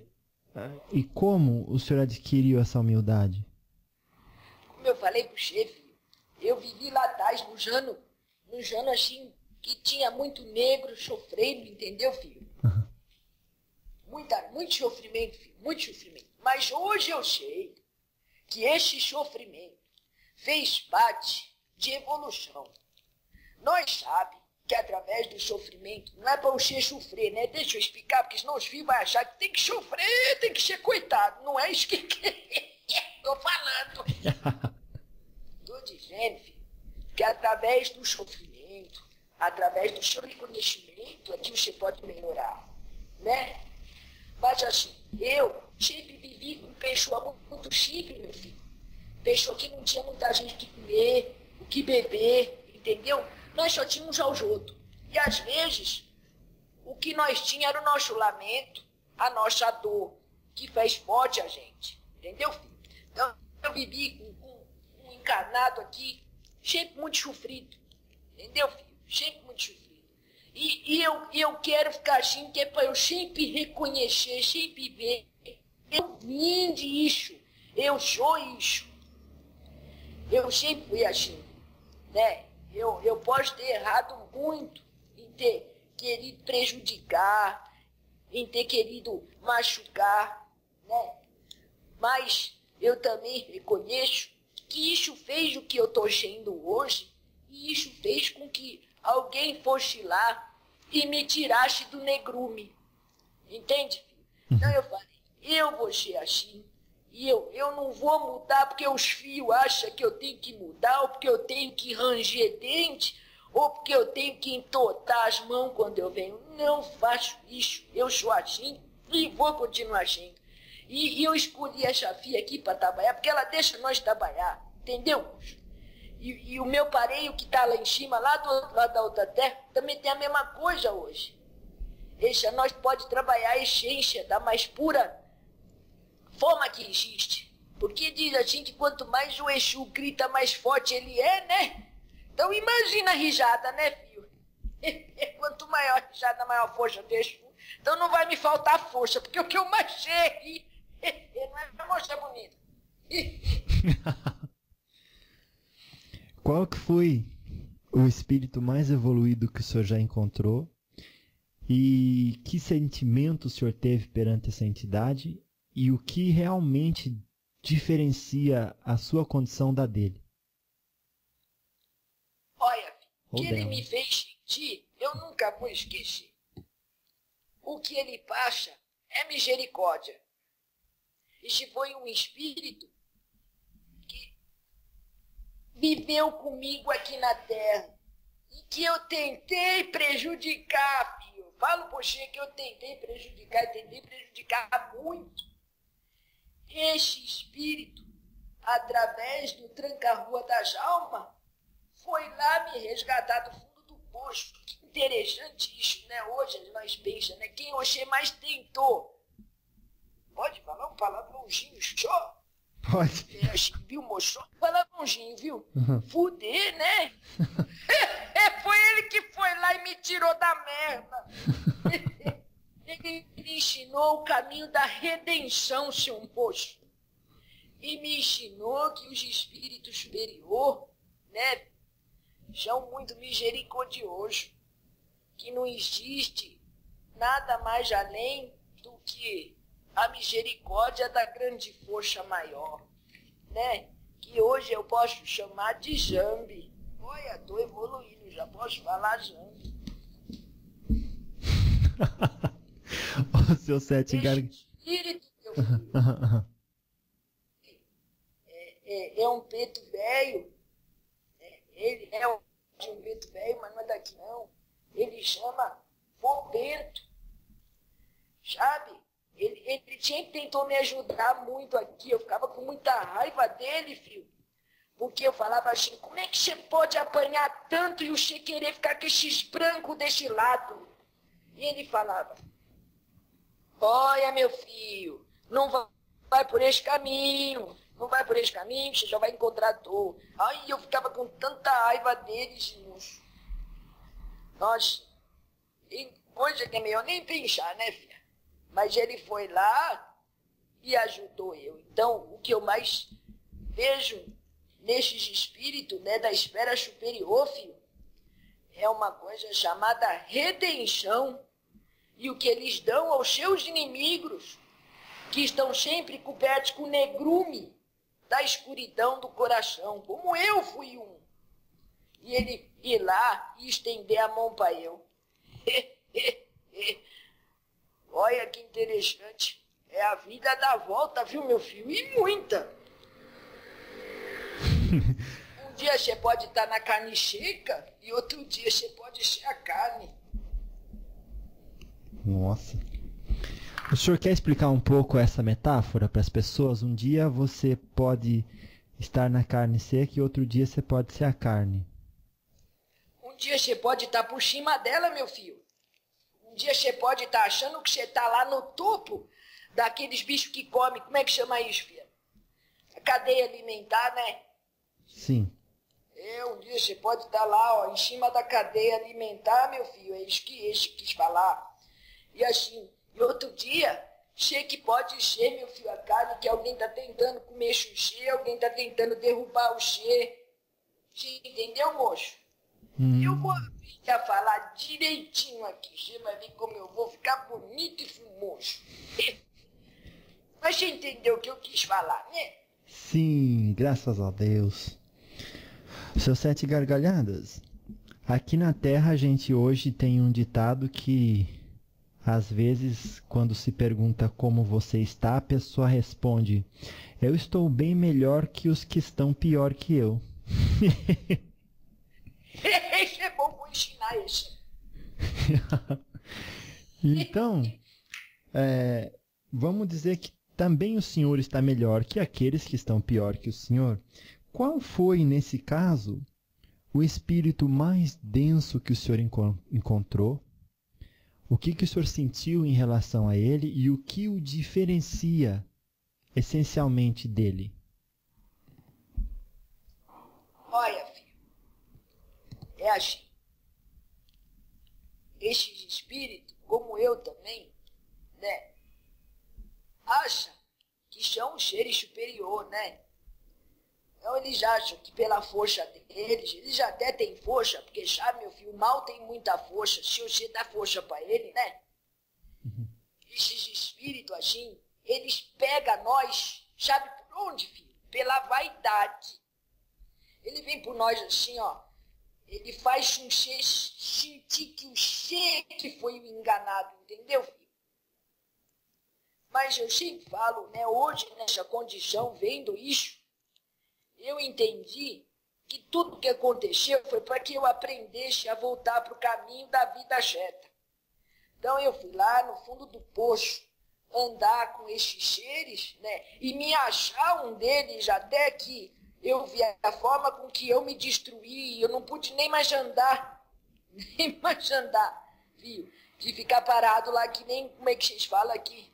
é, e como o senhor adquiriu essa humildade? Como eu falei pro chefe, eu vivi lá atrás, no Jano, no Jano assim, que tinha muito negro sofrendo, entendeu, filho? Uhum. Muita, muito sofrimento, filho, muito sofrimento. Mas hoje eu sei que esse sofrimento fez parte de evolução. Nós sabemos que através do sofrimento, não é para ser sofrer, né? Deixa eu explicar, porque senão os filhos vão achar que tem que sofrer, tem que ser coitado. Não é isso que. *laughs* Tô falando. *laughs* Tô dizendo, filho, que através do sofrimento, através do seu reconhecimento, é que você pode melhorar, né? Mas assim, eu sempre vivi com pessoa muito chique, meu filho. Pessoa que não tinha muita gente que comer, o que beber, entendeu? Nós só tínhamos aos outros. E às vezes, o que nós tínhamos era o nosso lamento, a nossa dor, que fez forte a gente. Entendeu, filho? Então, eu vivi com, com um encarnado aqui, sempre muito sofrido. Entendeu, filho? Sempre muito sofrido. E, e eu, eu quero ficar assim, que é para eu sempre reconhecer, sempre ver. Eu vim disso. Eu sou isso. Eu sempre fui assim. Né? Eu, eu posso ter errado muito em ter querido prejudicar, em ter querido machucar, né? Mas eu também reconheço que isso fez o que eu estou sendo hoje, e isso fez com que alguém fosse lá e me tirasse do negrume. Entende, filho? Então eu falei, eu vou ser assim, e eu, eu não vou mudar porque os fios acham que eu tenho que mudar, ou porque eu tenho que ranger dente, ou porque eu tenho que entotar as mãos quando eu venho. Não faço isso. Eu sou assim e vou continuar assim. E, e eu escolhi a chafia aqui para trabalhar, porque ela deixa nós trabalhar, entendeu? E, e o meu pareio que está lá em cima, lá do outro lado da outra terra, também tem a mesma coisa hoje. Deixa nós pode trabalhar a essência da mais pura forma que existe. Porque diz assim que quanto mais o Exu grita, mais forte ele é, né? Então imagina a rijada, né, filho? *laughs* quanto maior a rijada, maior força do Exu. Então não vai me faltar força, porque o que eu mais *laughs* não é moça bonita. *laughs* Qual que foi o espírito mais evoluído que o senhor já encontrou? E que sentimento o senhor teve perante essa entidade? E o que realmente diferencia a sua condição da dele? Olha, o que ele me fez sentir, eu nunca vou esquecer. O que ele passa é misericórdia. Este foi um espírito viveu comigo aqui na terra e que eu tentei prejudicar, filho. Falo por você que eu tentei prejudicar, tentei prejudicar muito. Este espírito, através do tranca-rua das almas, foi lá me resgatar do fundo do poço. Que interessante isso, né? Hoje nós pensamos, né? Quem Oxê mais tentou Pode falar um palavrãozinho só? Pode. É, viu, moço? Palavrãozinho, viu? Uhum. Fuder, né? *laughs* foi ele que foi lá e me tirou da merda. *laughs* ele me ensinou o caminho da redenção, seu moço. E me ensinou que os espíritos superiores, né, são muito misericordiosos. Que não existe nada mais além do que a misericórdia da grande força maior, né? Que hoje eu posso chamar de Jambi. Olha, estou evoluindo, já posso falar Jambi. *laughs* o seu sete gargantas. Espírito, meu filho. é, é, é, um peto velho. É, ele é um, um peto velho, mas não é daqui não. Ele chama Fopento. Sabe? Ele, ele sempre tentou me ajudar muito aqui. Eu ficava com muita raiva dele, filho. Porque eu falava assim, como é que você pode apanhar tanto e o Che querer ficar com esses brancos desse lado? E ele falava, olha meu filho, não vai, por esse caminho, não vai por esse caminho, você já vai encontrar dor. Aí eu ficava com tanta raiva deles, moço. Nossa, e coisa que é melhor nem pensar, né, filho? Mas ele foi lá e ajudou eu. Então, o que eu mais vejo nesses espíritos né, da esfera superior, filho, é uma coisa chamada redenção. E o que eles dão aos seus inimigos, que estão sempre cobertos com negrume da escuridão do coração, como eu fui um. E ele ir lá e estender a mão para eu. *laughs* Olha que interessante. É a vida da volta, viu, meu filho? E muita. *laughs* dia você pode estar na carne seca e outro dia você pode ser a carne. Nossa. O senhor quer explicar um pouco essa metáfora para as pessoas? Um dia você pode estar na carne seca e outro dia você pode ser a carne. Um dia você pode estar por cima dela, meu filho. Um dia você pode estar achando que você está lá no topo daqueles bichos que comem. Como é que chama isso, filha? A cadeia alimentar, né? Sim. É, um dia você pode estar lá, ó, em cima da cadeia alimentar, meu filho. É isso que este quis falar. E assim, e outro dia, che que pode encher, meu filho, a carne que alguém está tentando comer xuxê, alguém está tentando derrubar o che. Entendeu, moço? Hum. Eu vou a falar direitinho aqui. Você vai ver como eu vou ficar bonito e fumoso. Mas você entendeu o que eu quis falar, né? Sim, graças a Deus. Seus sete gargalhadas. Aqui na Terra a gente hoje tem um ditado que às vezes quando se pergunta como você está, a pessoa responde: Eu estou bem melhor que os que estão pior que eu. *laughs* *laughs* Esse é bom, ensinar *laughs* então, é, vamos dizer que também o senhor está melhor que aqueles que estão pior que o senhor. Qual foi, nesse caso, o espírito mais denso que o senhor enco encontrou? O que, que o senhor sentiu em relação a ele e o que o diferencia essencialmente dele? Olha, filho, é assim. Estes espíritos, como eu também, né, acham que são um ser superior, né? Então eles acham que pela força deles, eles já até têm força, porque sabe, meu filho, o mal tem muita força, se você dá força para ele, né? Uhum. Esses espíritos assim, eles pegam nós, sabe por onde, filho? Pela vaidade. Ele vem por nós assim, ó. Ele faz um sentir que o ser que foi o enganado, entendeu, filho? Mas eu sempre falo, né, hoje, nessa condição, vendo isso, eu entendi que tudo que aconteceu foi para que eu aprendesse a voltar para o caminho da vida reta. Então eu fui lá no fundo do poço andar com esses seres, né? E me achar um deles até que eu vi a forma com que eu me destruí, eu não pude nem mais andar, *laughs* nem mais andar, viu? De ficar parado lá que nem, como é que vocês falam aqui?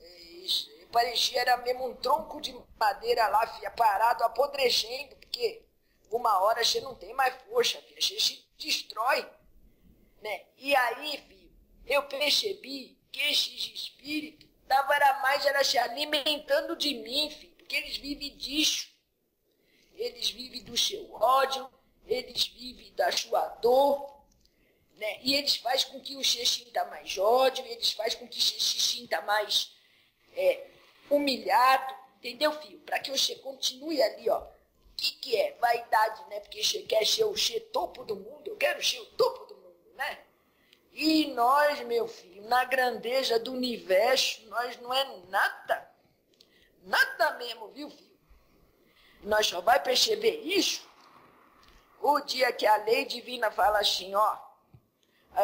É, parecia era mesmo um tronco de madeira lá, filha, parado, apodrecendo, porque uma hora você não tem mais força, filha, você se destrói. Né? E aí, filho, eu percebi que esses espíritos estavam mais era se alimentando de mim, filho, porque eles vivem disso. Eles vivem do seu ódio, eles vivem da sua dor, né? E eles fazem com que o Xê sinta mais ódio, eles fazem com que o Xê se sinta mais é, humilhado, entendeu, filho? Para que o Xê continue ali, ó. O que, que é? Vaidade, né? Porque você quer ser o Xê topo do mundo, eu quero ser o topo do mundo, né? E nós, meu filho, na grandeza do universo, nós não é nada. Nada mesmo, viu, filho? Nós só vai perceber isso o dia que a lei divina fala assim, ó.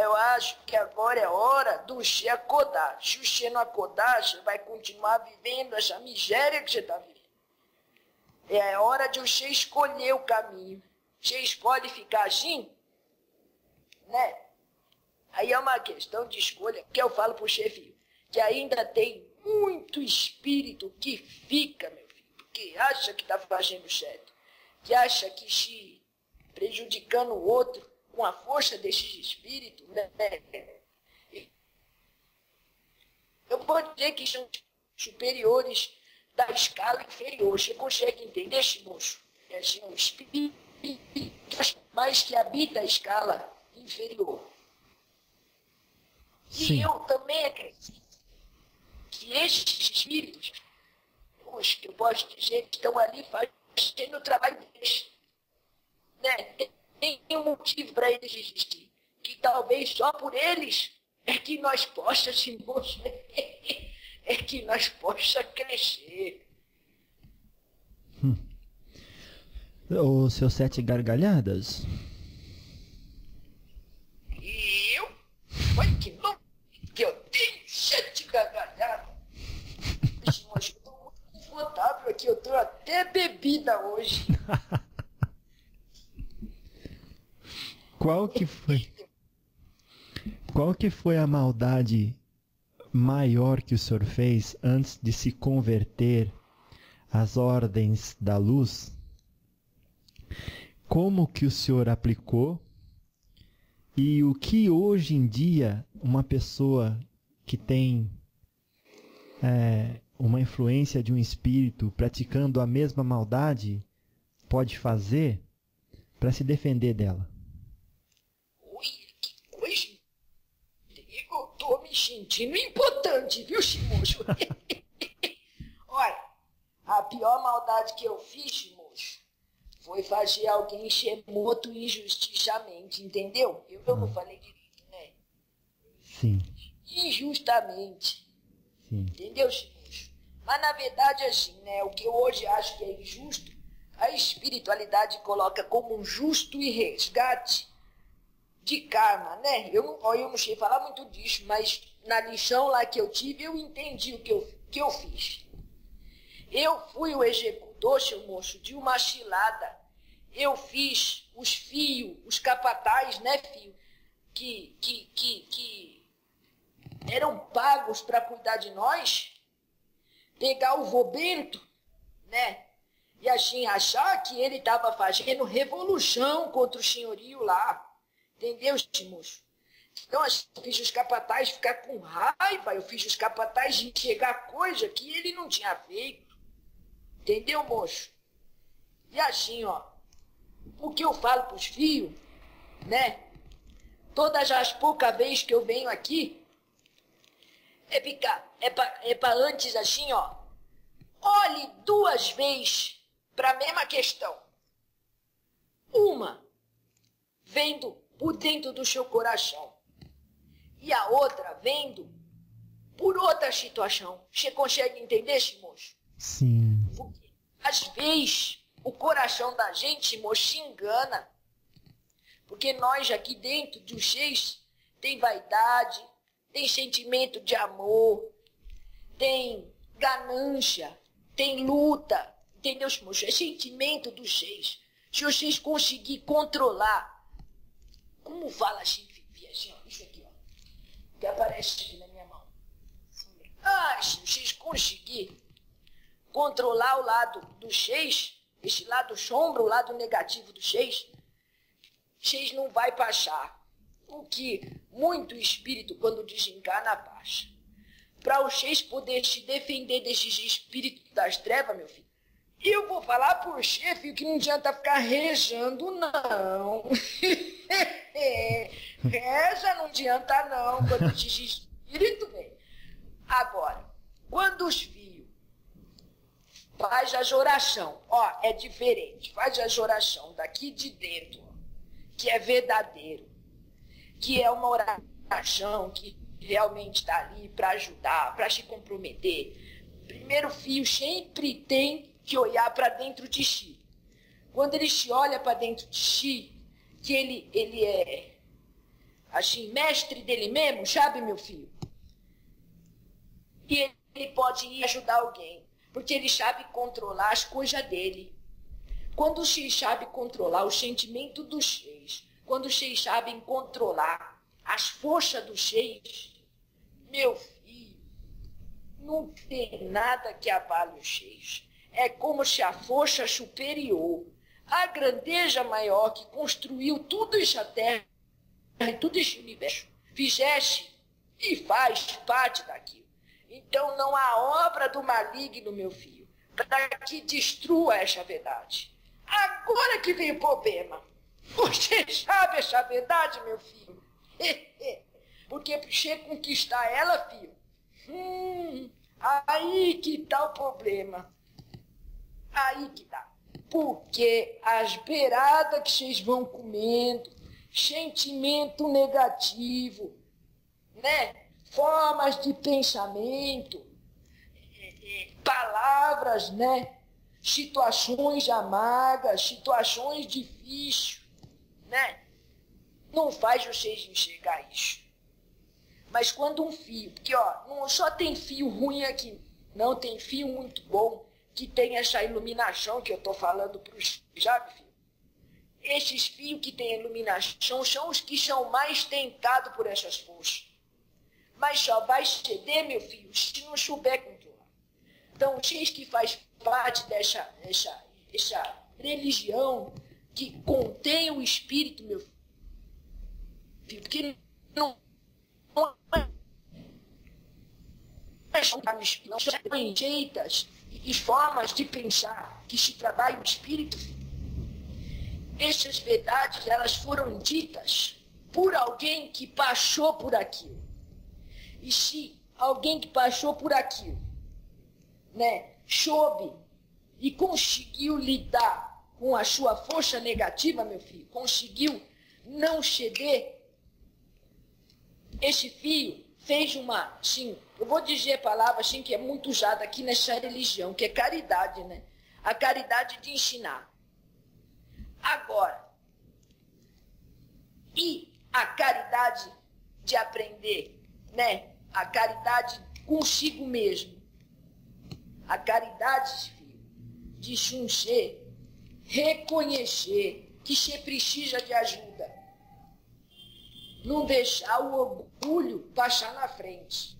Eu acho que agora é hora do Xê acordar. Se o Xê não acordar, você vai continuar vivendo essa miséria que você está vivendo. É hora de o Xê escolher o caminho. Você escolhe ficar assim, né? Aí é uma questão de escolha, que eu falo pro chefe, que ainda tem muito espírito que fica, meu que acha que está fazendo certo, que acha que se prejudicando o outro com a força desses espíritos, né? eu posso dizer que são superiores da escala inferior. Você consegue entender, esse moço? É assim, um espírito, mas que habita a escala inferior. Sim. E eu também acredito que esses espíritos, que eu posso dizer que estão ali fazendo o trabalho deles, né? tem um motivo para eles existir. Que talvez só por eles é que nós possamos, *laughs* é que nós possa crescer. Hum. Os seus sete gargalhadas? Eu? Olha que louco que eu tenho sete gargalhadas. Vixe, mas eu tô muito confortável aqui, eu tô até bebida hoje. *laughs* Qual que foi? Qual que foi a maldade maior que o senhor fez antes de se converter às ordens da luz? Como que o senhor aplicou? E o que hoje em dia uma pessoa que tem é, uma influência de um espírito praticando a mesma maldade pode fazer para se defender dela? Ui, que coisa. Eu tô me sentindo importante, viu, Chimocho? *laughs* Olha, a pior maldade que eu fiz, Chimocho, foi fazer alguém ser morto injustamente, entendeu? Eu, eu não falei direito, né? Sim, Injustamente. sim. Entendeu, Chimocho? Mas na verdade, assim, né? O que eu hoje acho que é injusto, a espiritualidade coloca como um justo e resgate de karma, né? Eu não, eu não sei falar muito disso, mas na lição lá que eu tive, eu entendi o que eu, que eu fiz. Eu fui o executor, seu moço, de uma cilada. Eu fiz os fios, os capatais, né, fio? Que, que, que, que eram pagos para cuidar de nós, pegar o vô Bento, né? E assim achar que ele estava fazendo revolução contra o senhorio lá. Entendeu, moço? Então, assim, eu fiz os capatazes ficar com raiva, eu fiz os capatazes enxergar coisa que ele não tinha feito. Entendeu, moço? E assim, ó, o que eu falo pros filhos, né? Todas as poucas vezes que eu venho aqui, é ficar, é pra, é pra antes assim, ó. Olhe duas vezes para a mesma questão. Uma, vendo por dentro do seu coração. E a outra, vendo por outra situação. Você consegue entender, moço? Sim. Porque, às vezes, o coração da gente, moço, se engana. Porque nós aqui dentro de um seis tem vaidade, tem sentimento de amor, tem ganância, tem luta. Entendeu, moço? É sentimento dos seis. Se vocês conseguir controlar, como fala assim, Fifi, assim, ó, isso aqui, ó, que aparece aqui na minha mão. Ah, se vocês conseguir controlar o lado do seis, esse lado sombra, o lado negativo do seis, seis não vai passar. O que muito espírito, quando desencana, passa. Para os seis poder se defender desses espíritos das trevas, meu filho, eu vou falar por chefe que não adianta ficar rezando, não. *laughs* Reza não adianta, não, quando diz espírito vem. Agora, quando os filhos faz a oração, ó, é diferente, faz a oração daqui de dentro, ó, que é verdadeiro, que é uma oração que realmente está ali para ajudar, para se comprometer. Primeiro fio sempre tem que olhar para dentro de si. Quando ele se olha para dentro de si, que ele, ele é, assim, mestre dele mesmo, sabe, meu filho? E ele, ele pode ir ajudar alguém, porque ele sabe controlar as coisas dele. Quando o X sabe controlar o sentimento dos X, quando o X sabe controlar as forças dos X, meu filho, não tem nada que abale o X é como se a força superior, a grandeza maior que construiu tudo a terra e tudo esse universo, fizesse e faz parte daquilo. Então não há obra do maligno, meu filho, para que destrua essa verdade. Agora que vem o problema. Você *laughs* sabe essa verdade, meu filho? *laughs* Porque para você conquistar ela, filho, hum, aí que está o problema. Aí que tá. Porque as beiradas que vocês vão comendo, sentimento negativo, né? Formas de pensamento, palavras, né? situações amargas, situações difíceis, né? Não faz vocês enxergar isso. Mas quando um fio, porque ó, não só tem fio ruim aqui, não tem fio muito bom que tem essa iluminação que eu estou falando para os filho? Esses fios que têm iluminação são os que são mais tentados por essas forças. Mas só vai ceder, meu filho, se não souber controlar. Então, vocês que faz parte dessa, dessa, dessa religião que contém o espírito, meu filho, porque não, não são jeitas e formas de pensar que se trabalha o espírito. Essas verdades, elas foram ditas por alguém que passou por aquilo. E se alguém que passou por aquilo, né, soube e conseguiu lidar com a sua força negativa, meu filho, conseguiu não ceder, esse fio fez uma, sim, eu vou dizer a palavra assim que é muito usada aqui nessa religião, que é caridade, né? A caridade de ensinar. Agora, e a caridade de aprender, né? A caridade consigo mesmo. A caridade, filho, de chuncher, reconhecer que você precisa de ajuda não deixar o orgulho passar na frente.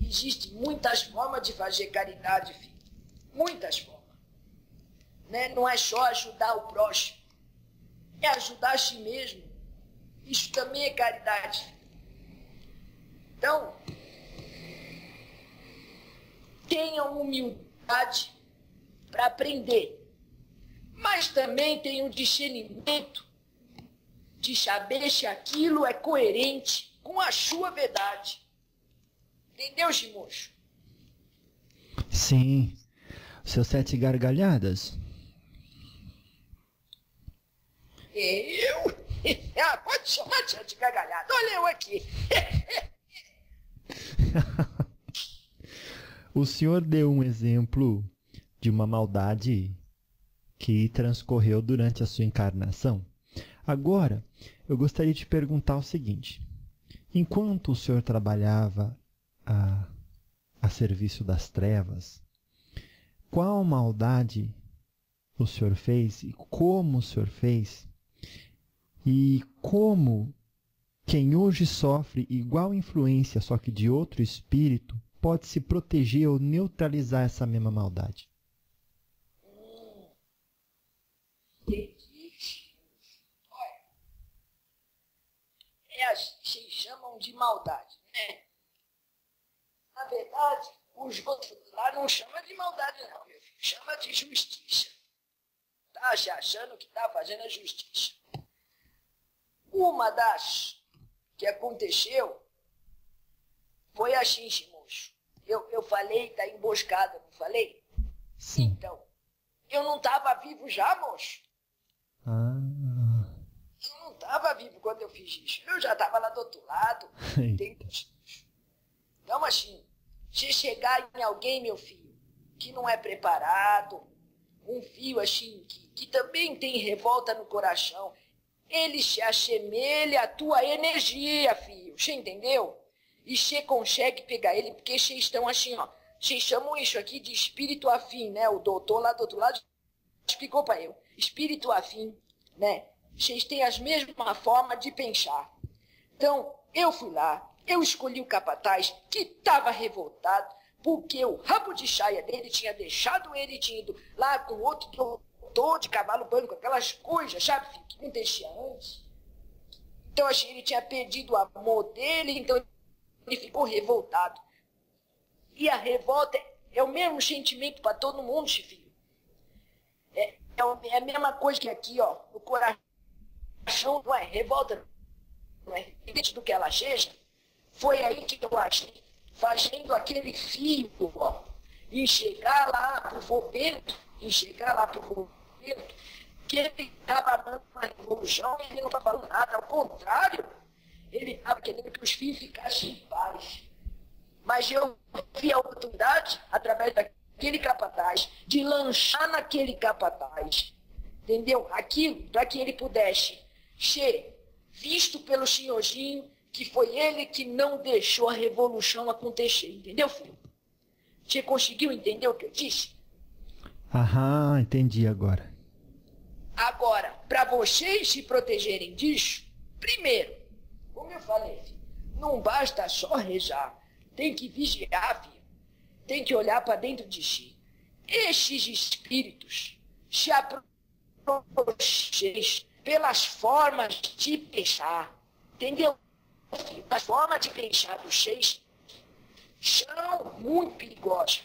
Existem muitas formas de fazer caridade, filho. Muitas formas. Né? Não é só ajudar o próximo. É ajudar a si mesmo. Isso também é caridade. Então, tenham humildade para aprender. Mas também tenham discernimento de saber se aquilo é coerente com a sua verdade. Entendeu, Gimocho? Sim. Seus sete gargalhadas. Eu? *laughs* Ah, pode chamar de sete gargalhadas. Olha eu aqui. *laughs* o senhor deu um exemplo de uma maldade que transcorreu durante a sua encarnação. Agora, eu gostaria de perguntar o seguinte: enquanto o senhor trabalhava a, a serviço das trevas, qual maldade o senhor fez e como o senhor fez? E como quem hoje sofre igual influência, só que de outro espírito, pode se proteger ou neutralizar essa mesma maldade? Se chamam de maldade, né? Na verdade, os outros lá não chamam de maldade, não, meu filho. Chama de justiça. Tá se achando que tá fazendo a justiça. Uma das que aconteceu foi assim, moço. Eu, eu falei da emboscada, não falei? Sim. Então, eu não estava vivo já, moço. Ah estava vivo quando eu fiz isso. Eu já estava lá do outro lado. *laughs* Então, assim, se chegar em alguém, meu filho, que não é preparado, um fio assim, que, que também tem revolta no coração, ele se assemelha à tua energia, filho. Você entendeu? E você consegue pegar ele, porque vocês estão assim, ó. Vocês chamam isso aqui de espírito afim, né? O doutor lá do outro lado explicou para eu. Espírito afim, né? Vocês têm as mesmas formas de pensar. Então, eu fui lá, eu escolhi o capataz que estava revoltado, porque o rabo de chaia dele tinha deixado ele tinha ido lá com outro doutor de cavalo branco, aquelas coisas, sabe, que acontecia antes. Então, achei que ele tinha perdido o amor dele, então ele ficou revoltado. E a revolta é o mesmo sentimento para todo mundo, filho. É, é, é a mesma coisa que aqui, ó, no coração paixão, não é? Revolta, não é? Independente do que ela seja, foi aí que eu achei, fazendo aquele fio, ó, e chegar lá pro Fomento, e chegar lá pro Fomento, que ele estava dando uma revolução e ele não estava falando nada, ao contrário, ele estava querendo que os filhos ficassem em paz. Mas eu vi a oportunidade, através aquele capataz, de lanchar naquele capataz, entendeu? Aquilo para que ele pudesse ser visto pelo senhorzinho, que foi ele que não deixou a revolução acontecer, entendeu, filho? Você conseguiu entender o que eu disse? Aham, entendi agora. Agora, para vocês se protegerem disso, primeiro, como eu falei, filho, não basta só rezar, tem que vigiar, filho. Tem que olhar para dentro de si. Estes espíritos se aproximam pelas formas de pensar, entendeu? As formas de pensar dos seis são muito perigosas.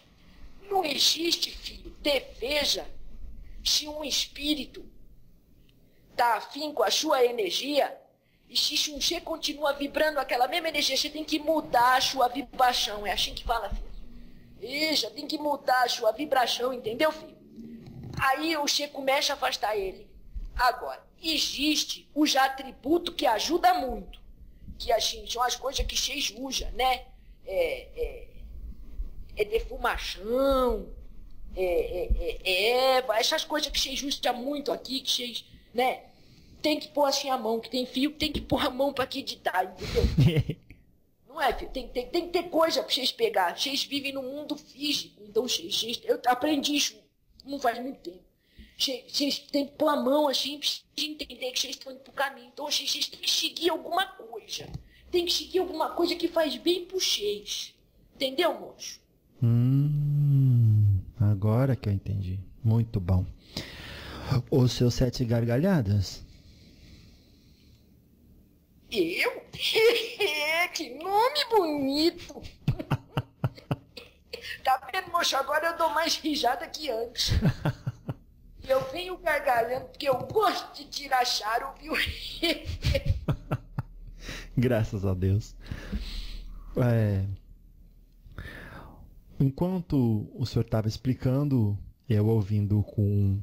Não existe, filho, defesa se um espírito está afim com a sua energia e se ser continua vibrando aquela mesma energia, você tem que mudar a sua vibração. É assim que fala, filho. Veja, tem que mudar a sua vibração, entendeu, filho? Aí o Che começa a afastar ele. Agora, existe os atributos que ajudam muito. Que assim, são as coisas que vocês usam, né? É, é, é defumação, é, é, é, é, essas coisas que vocês usam muito aqui, que vocês, né? Tem que pôr assim a mão, que tem fio, tem que pôr a mão para acreditar, entendeu? *laughs* Não é, filho? Tem, tem, tem que ter coisa para vocês pegar. Vocês vivem no mundo físico, então vocês, eu aprendi isso não faz muito tempo. Vocês têm que pôr a mão assim pra entender que vocês estão indo pro caminho. Então vocês, vocês têm que seguir alguma coisa. Tem que seguir alguma coisa que faz bem pro vocês. Entendeu, moço? Hum, agora que eu entendi. Muito bom. Os seus sete gargalhadas? Eu? *laughs* que nome bonito! *laughs* tá vendo, moço? Agora eu dou mais risada que antes. *laughs* Eu venho gargalhando porque eu gosto de tirar viu? *laughs* Graças a Deus. É... Enquanto o senhor estava explicando, eu ouvindo com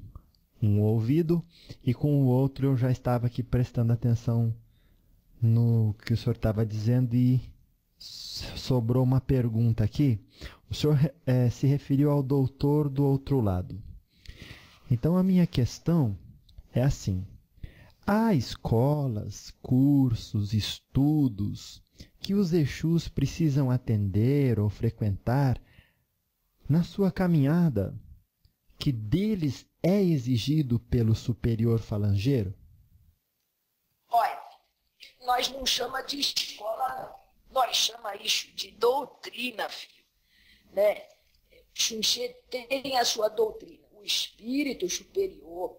um ouvido e com o outro eu já estava aqui prestando atenção no que o senhor estava dizendo e sobrou uma pergunta aqui. O senhor é, se referiu ao doutor do outro lado. Então a minha questão é assim: há escolas, cursos, estudos que os Exus precisam atender ou frequentar na sua caminhada que deles é exigido pelo superior falangeiro? Olha, nós não chama de escola, não. Nós chama isso de doutrina, filho. Né? Xunxê tem a sua doutrina espírito superior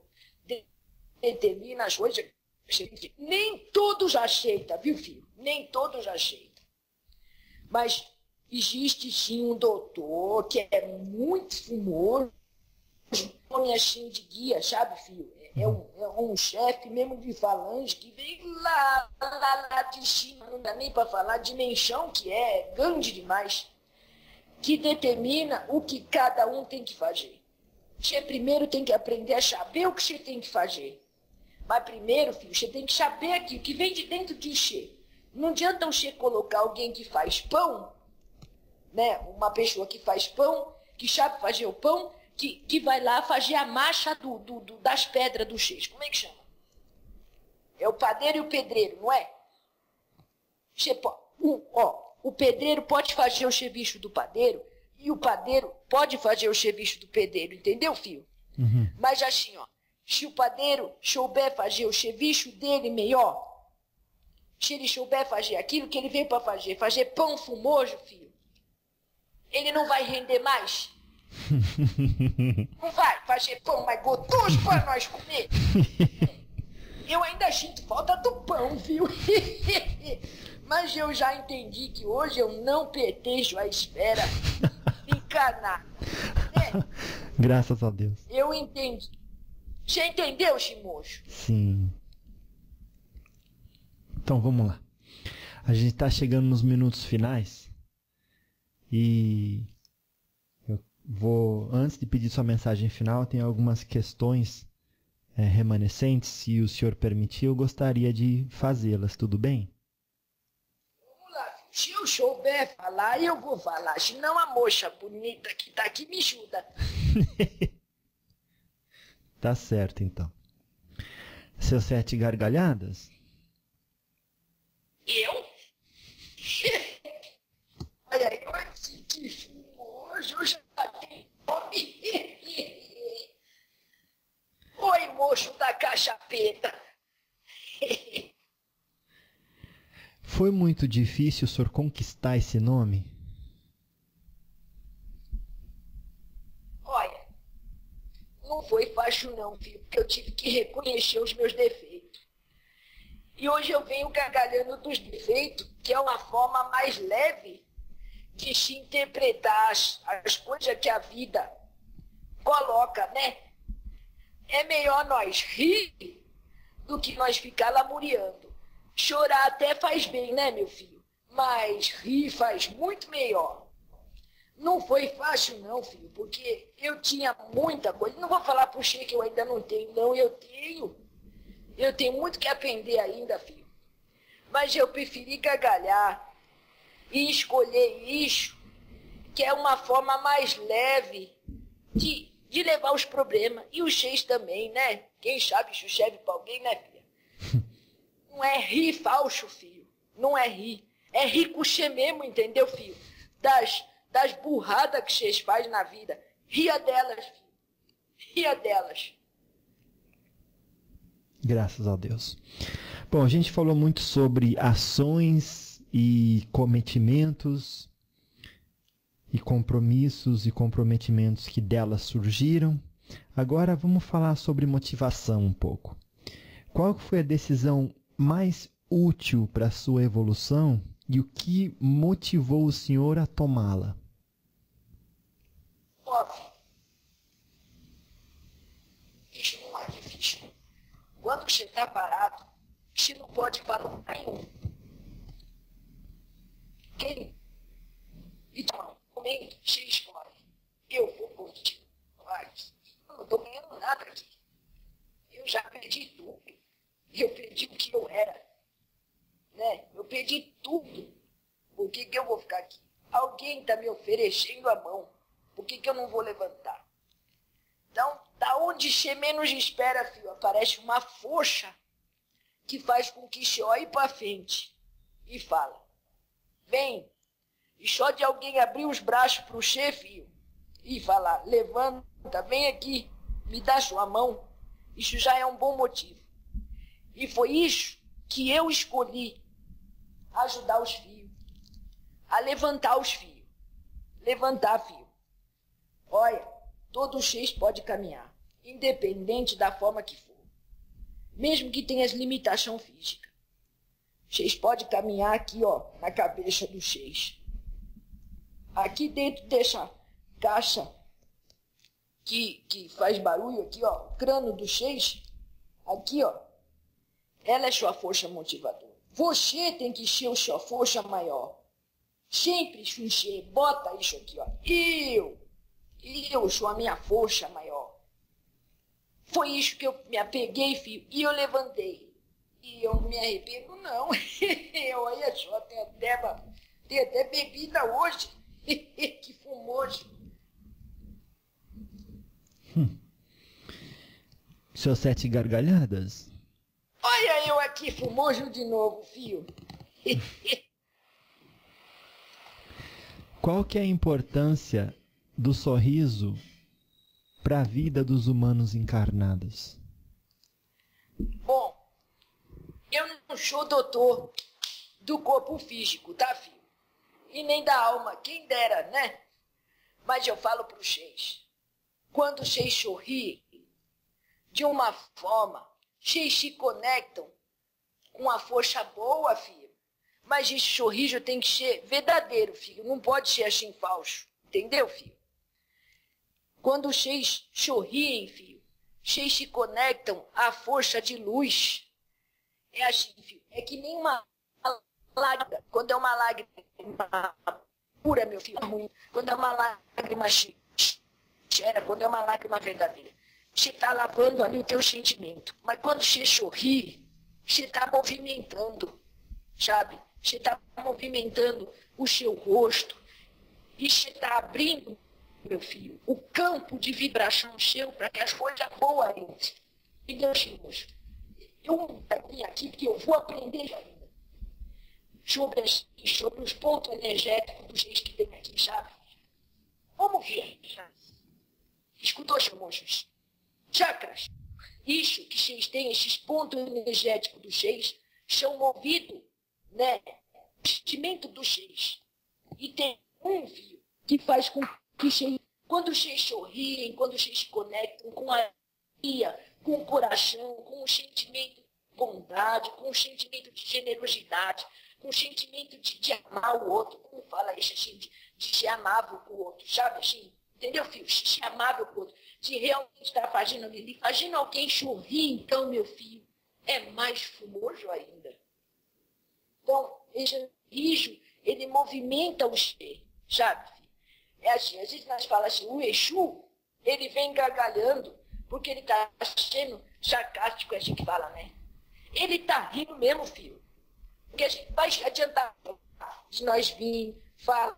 determina as coisas. Nem todos aceitam, viu, filho? Nem todos aceitam. Mas existe sim um doutor que é muito famoso, nome assim de guia, sabe, filho? É, é um, é um chefe mesmo de falange que vem lá, lá, lá de cima, não dá nem para falar, dimensão que é, grande demais, que determina o que cada um tem que fazer. Você primeiro tem que aprender a saber o que você tem que fazer. Mas primeiro, filho, você tem que saber aqui o que vem de dentro de você. Não adianta você colocar alguém que faz pão, né? Uma pessoa que faz pão, que sabe fazer o pão, que, que vai lá fazer a massa do, do, do das pedras do cheiro. Como é que chama? É o padeiro e o pedreiro, não é? Você pode, um, ó, o pedreiro pode fazer o serviço do padeiro, e o padeiro pode fazer o serviço do pedreiro, entendeu, filho? Uhum. Mas assim, ó, se o padeiro souber fazer o serviço dele melhor, se ele souber fazer aquilo que ele veio para fazer, fazer pão fumoso, filho, ele não vai render mais. *laughs* não vai fazer pão mais gostoso para nós comer. *laughs* Eu ainda sinto falta do pão, viu? *laughs* Mas eu já entendi que hoje eu não pertenço à esfera encarnada. *laughs* É. Graças a Deus. Eu entendi. Você entendeu, Chimocho? Sim. Então vamos lá. A gente está chegando nos minutos finais. E eu vou, antes de pedir sua mensagem final, tem algumas questões é, remanescentes. Se o senhor permitir, eu gostaria de fazê-las, tudo bem? Se eu souber falar, eu vou falar. Senão a moça bonita que tá aqui me ajuda. *laughs* tá certo, então. Seus sete gargalhadas? Eu? *laughs* Olha, eu aqui que fumo hoje, eu já tenho fome. *laughs* Oi, moço da cachapeta. Foi muito difícil o senhor conquistar esse nome? Olha, não foi fácil não, filho, porque eu tive que reconhecer os meus defeitos. E hoje eu venho gargalhando dos defeitos, que é uma forma mais leve de se interpretar as, as coisas que a vida coloca, né? É melhor nós rir do que nós ficar lamuriando. Chorar até faz bem, né, meu filho? Mas rir faz muito melhor. Não foi fácil, não, filho, porque eu tinha muita coisa. Não vou falar pro Che que eu ainda não tenho, não. Eu tenho. Eu tenho muito que aprender ainda, filho. Mas eu preferi gargalhar e escolher isso, que é uma forma mais leve de, de levar os problemas. E os Cheis também, né? Quem sabe isso serve para alguém, né, filho? Não é rir falso, filho. Não é rir. É ricochê mesmo, entendeu, filho? Das, das burradas que vocês fazem na vida. Ria delas, filho. Ria delas. Graças a Deus. Bom, a gente falou muito sobre ações e cometimentos e compromissos e comprometimentos que delas surgiram. Agora vamos falar sobre motivação um pouco. Qual foi a decisão mais útil para a sua evolução e o que motivou o senhor a tomá-la? Não é difícil. Quando você está parado, você não pode parar nenhum. Quem? Então, comendo, você escolhe. Eu vou contigo. Mas eu não estou ganhando nada aqui. Eu já perdi tudo. Eu perdi o que eu era. Né? Eu perdi tudo. Por que, que eu vou ficar aqui? Alguém está me oferecendo a mão. Por que, que eu não vou levantar? Então, da onde você menos espera, filho, aparece uma força que faz com que você olhe para frente e fala. Vem. E só de alguém abrir os braços para o chefe e falar, levanta, vem aqui, me dá sua mão. Isso já é um bom motivo. E foi isso que eu escolhi ajudar os filhos, a levantar os filhos. Levantar, filho. Olha, todo X pode caminhar, independente da forma que for. Mesmo que tenha as limitações físicas. X pode caminhar aqui, ó, na cabeça do X. Aqui dentro dessa caixa que, que faz barulho aqui, ó, crânio do X, aqui, ó, ela é sua força motivadora. Você tem que ser sua força maior. Sempre encher, bota isso aqui, ó. Eu, eu sou a minha força maior. Foi isso que eu me apeguei, filho, e eu levantei. E eu não me arrependo, não. *laughs* eu, olha só, tem até, tem até bebida hoje. *laughs* que fumoso. Hum. Suas sete gargalhadas? Aqui fumojo de novo, fio. Qual que é a importância do sorriso para a vida dos humanos encarnados? Bom, eu não sou doutor do corpo físico, tá, filho? E nem da alma, quem dera, né? Mas eu falo para vocês, quando vocês sorriem de uma forma vocês se conectam com a força boa, filho. Mas esse sorriso tem que ser verdadeiro, filho. Não pode ser assim falso. Entendeu, filho? Quando vocês sorriem, filho, vocês se conectam à força de luz. É assim, filho. É que nem uma lágrima. Quando é uma lágrima pura, meu filho, quando é uma lágrima sincera, quando é uma lágrima verdadeira você está lavando ali o teu sentimento. Mas quando você sorri, você está movimentando, sabe? Você está movimentando o seu rosto. E você está abrindo, meu filho, o campo de vibração seu para que as coisas boas entrem. Entendeu, Chimus? Eu vim aqui porque eu vou aprender sobre, as, sobre os pontos energéticos dos reis que tem aqui, sabe? Vamos ver. Escutou, Chimus? Chakras. Isso que vocês têm, esses pontos energéticos dos seis, são movidos, né? Vestimento dos seis. E tem um fio que faz com que vocês, quando vocês sorriem, quando vocês se conectam com a alegria, com o coração, com o sentimento de bondade, com o sentimento de generosidade, com o sentimento de, de amar o outro, como fala isso assim, de, de ser amável com o outro, sabe assim? Entendeu, filho? De ser amável com o outro de realmente estar fazendo ali. Imagina alguém sorrir, então, meu filho, é mais fumoso ainda. Então, esse rijo, ele movimenta o ser, sabe? É assim, às vezes nós falamos assim, o Exu, ele vem gargalhando, porque ele está sendo sarcástico, a gente fala, né? Ele está rindo mesmo, filho. Porque a gente vai adiantar se nós vir, falar,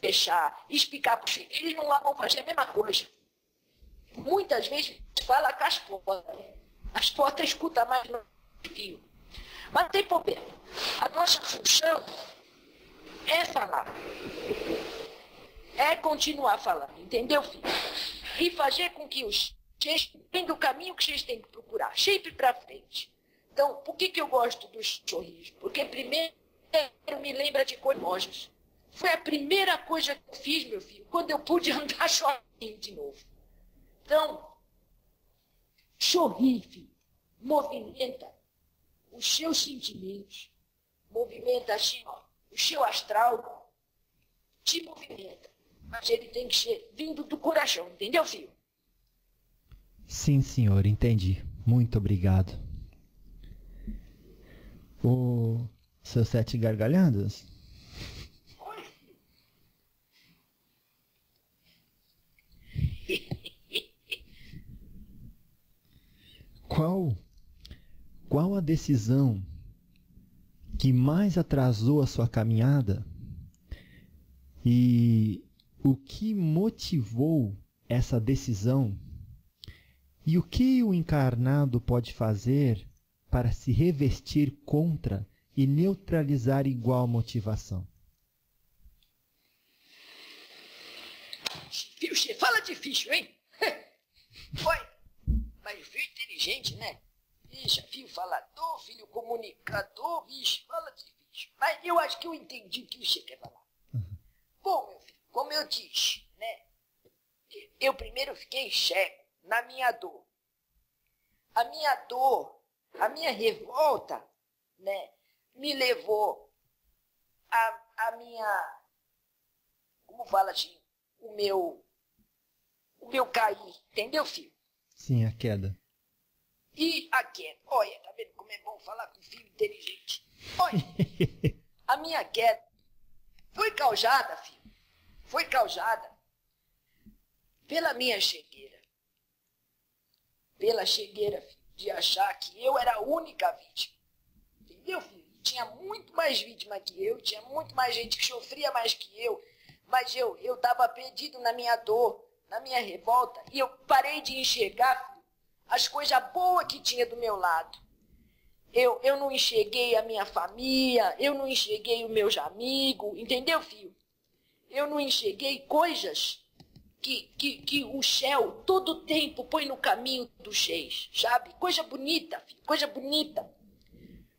fechar, explicar para os filhos. Eles não vão fazer a mesma coisa muitas vezes fala com as portas. As portas escutam mais no fio. Mas tem problema. A nossa função é falar. É continuar falando, entendeu, filho? E fazer com que os vocês do caminho que vocês têm que procurar, sempre para frente. Então, por que, que eu gosto dos sorrisos? Porque primeiro me lembra de Coimojos. Foi a primeira coisa que eu fiz, meu filho, quando eu pude *laughs* andar sozinho de novo. Então, sorri, movimenta os seus sentimentos, movimenta assim, ó, o seu astral, te movimenta. Mas ele tem que ser vindo do coração, entendeu, filho? Sim, senhor, entendi. Muito obrigado. O seu sete gargalhadas? Qual qual a decisão que mais atrasou a sua caminhada e o que motivou essa decisão e o que o encarnado pode fazer para se revestir contra e neutralizar igual motivação? Fala difícil, hein? *laughs* Foi inteligente, né? Bicha, filho falador, filho comunicador, bicho, fala difícil. Mas eu acho que eu entendi o que você quer falar. Uhum. Bom, meu filho, como eu disse, né? Eu primeiro fiquei cego na minha dor. A minha dor, a minha revolta, né? Me levou a, a minha, como fala assim, o meu, o meu cair, entendeu, filho? Sim, a queda. E a queda. Olha, tá vendo como é bom falar com filho inteligente? Olha, *laughs* a minha queda foi causada, filho. Foi causada pela minha chegueira. Pela chegueira, filho, de achar que eu era a única vítima. Entendeu, filho? Tinha muito mais vítima que eu, tinha muito mais gente que sofria mais que eu, mas eu eu estava perdido na minha dor na minha revolta, e eu parei de enxergar as coisas boas que tinha do meu lado. Eu, eu não enxerguei a minha família, eu não enxerguei os meus amigos, entendeu, filho? Eu não enxerguei coisas que, que, que o céu todo tempo põe no caminho dos seis, sabe? Coisa bonita, filho, coisa bonita.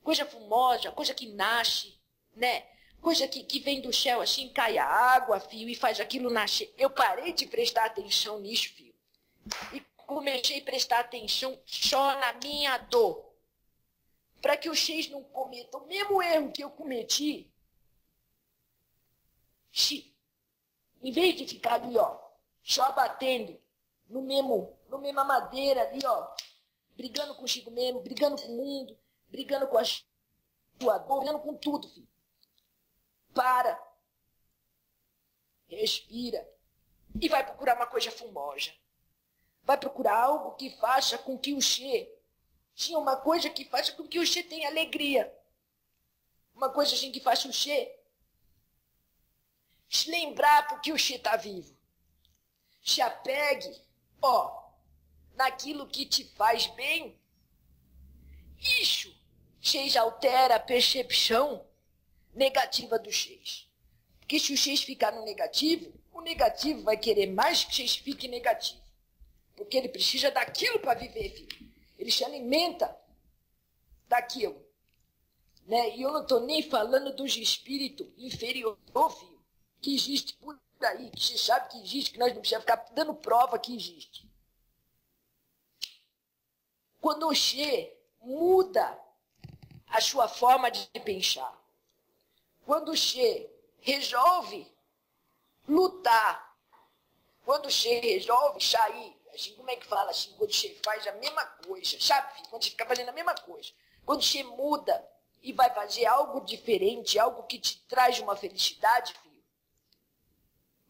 Coisa fumosa, coisa que nasce, né? Coisa que, que vem do céu assim, cai a água, fio, e faz aquilo nascer. Eu parei de prestar atenção nisso, fio. E comecei a prestar atenção só na minha dor. Para que vocês não cometam o mesmo erro que eu cometi. Se, em vez de ficar ali, ó, só batendo no mesmo, no mesma madeira ali, ó, brigando consigo mesmo, brigando com o mundo, brigando com a sua dor, brigando com tudo, filho. Para. Respira. E vai procurar uma coisa fumosa. Vai procurar algo que faça com que o Xê. Sim, uma coisa que faça com que o Xê tenha alegria. Uma coisa assim que faz o Xê se lembrar porque o Xê está vivo. Se apegue, ó, naquilo que te faz bem. Isso, Xês altera a percepção negativa do Xês. Porque se o X ficar no negativo, o negativo vai querer mais que o X fique negativo. Porque ele precisa daquilo para viver, filho. Ele se alimenta daquilo. Né? E eu não estou nem falando dos espíritos inferior, filho, que existe por aí, que você sabe que existe, que nós não precisamos ficar dando prova que existe. Quando o Xê muda a sua forma de pensar, quando o Xê resolve lutar. Quando você resolve sair, assim, como é que fala assim? Quando você faz a mesma coisa, sabe? Quando você fica fazendo a mesma coisa. Quando você muda e vai fazer algo diferente, algo que te traz uma felicidade, filho.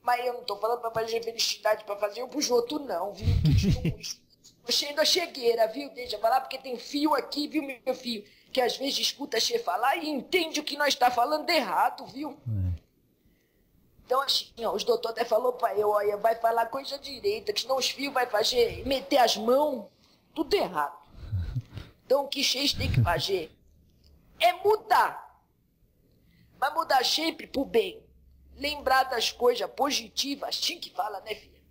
Mas eu não estou falando para fazer felicidade, para fazer um pros outros, não, viu? *laughs* Você ainda chegueira, viu? Deixa eu falar, porque tem fio aqui, viu, meu filho? Que às vezes escuta você falar e entende o que nós está falando errado, viu? É. Então, assim, ó, os doutores até falou para eu, olha, vai falar coisa direita, que senão os fios vai fazer, meter as mãos, tudo errado. *laughs* Então, o que vocês têm que fazer é mudar. Mas mudar sempre pro bem. Lembrar das coisas positivas, assim que fala, né, filha?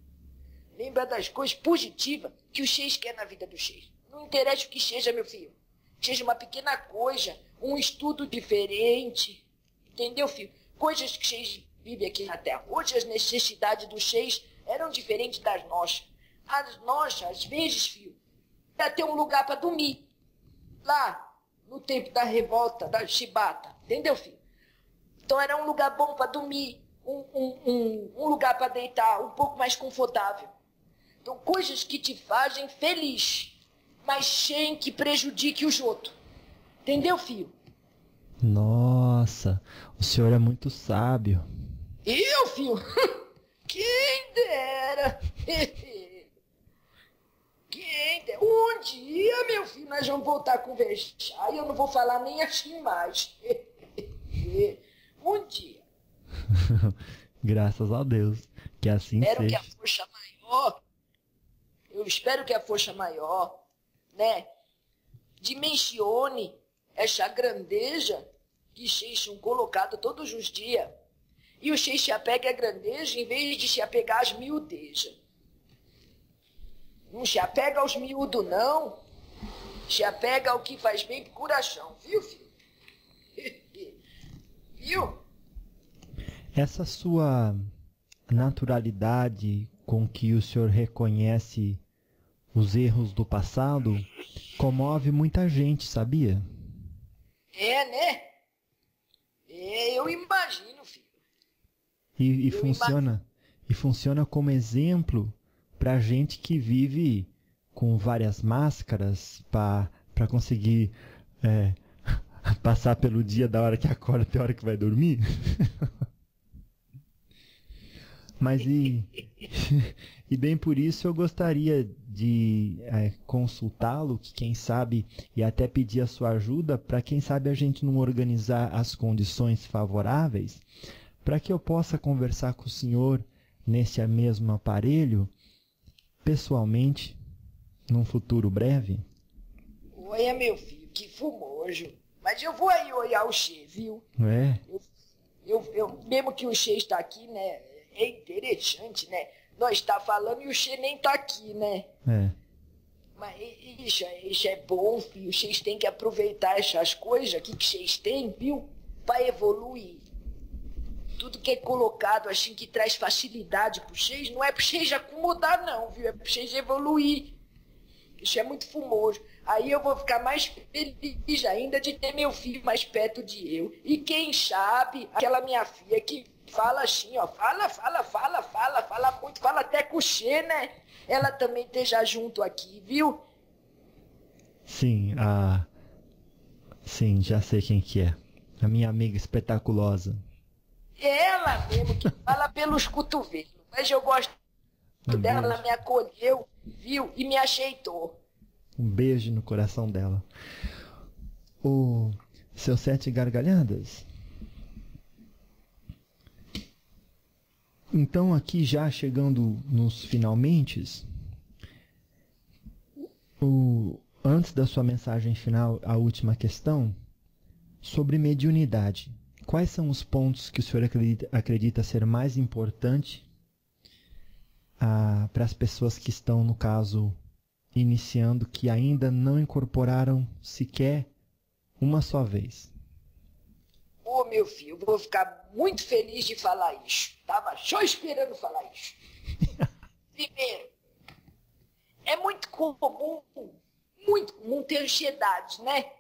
Lembrar das coisas positivas que o Xês quer na vida do Xês. Não interessa o que seja, meu filho. Seja uma pequena coisa, um estudo diferente. Entendeu, filho? Coisas que vocês vive aqui na Terra. Hoje as necessidades dos seis eram diferentes das nossas. As nossas, às vezes, filho, ia ter um lugar para dormir. Lá, no tempo da revolta, da chibata. Entendeu, filho? Então era um lugar bom para dormir, um, um, um, um lugar para deitar, um pouco mais confortável. Então, coisas que te fazem feliz, mas sem que prejudique os outros. Entendeu, filho? Nossa, o senhor é muito sábio. Eu, filho? *laughs* Quem dera! *laughs* Quem dera! Um dia, meu filho, nós vamos voltar a conversar e eu não vou falar nem assim mais. *laughs* Um dia. Graças a Deus. Que assim espero seja. que a força maior, eu espero que a força maior, né, dimensione essa grandeza que sejam colocados todos os dias e o X se apega à grandeza em vez de se apegar às miudezas. Não se apega aos miúdos, não. Se apega ao que faz bem pro coração, viu, filho? *laughs* viu? Essa sua naturalidade com que o senhor reconhece os erros do passado comove muita gente, sabia? É, né? É, eu imagino, filho. E, e funciona e funciona como exemplo para gente que vive com várias máscaras para conseguir é, *laughs* passar pelo dia da hora que acorda até a hora que vai dormir. *laughs* Mas e, *laughs* e bem por isso eu gostaria de é, consultá-lo, quem sabe, e até pedir a sua ajuda para quem sabe a gente não organizar as condições favoráveis para que eu possa conversar com o senhor nesse mesmo aparelho, pessoalmente, num futuro breve? Olha, meu filho, que fumojo. Mas eu vou aí olhar o Che, viu? É? Eu, eu, eu, mesmo que o Che está aqui, né? É interessante, né? Nós está falando e o Che nem está aqui, né? É. Mas isso, isso é bom, filho. Vocês têm que aproveitar essas coisas aqui que vocês têm, viu? Para evoluir tudo que é colocado assim que traz facilidade para vocês, não é para vocês acomodar não, viu? É para vocês evoluir. Isso é muito fumoso. Aí eu vou ficar mais feliz ainda de ter meu filho mais perto de eu. E quem sabe, aquela minha filha que fala assim, ó, fala, fala, fala, fala, fala muito, fala até cochê, né? Ela também esteja junto aqui, viu? Sim, a... Sim, já sei quem que é. A minha amiga espetaculosa. Ela mesmo que fala pelos cotovelos. Mas eu gosto dela, ela me acolheu, viu e me aceitou. Um beijo no coração dela. O Seu sete gargalhadas. Então, aqui já chegando nos finalmente, o, antes da sua mensagem final, a última questão sobre mediunidade. Quais são os pontos que o senhor acredita, acredita ser mais importante ah, para as pessoas que estão, no caso, iniciando, que ainda não incorporaram sequer uma só vez? Ô, oh, meu filho, vou ficar muito feliz de falar isso. Tava só esperando falar isso. *laughs* Primeiro, é muito comum, muito comum ter ansiedade, né?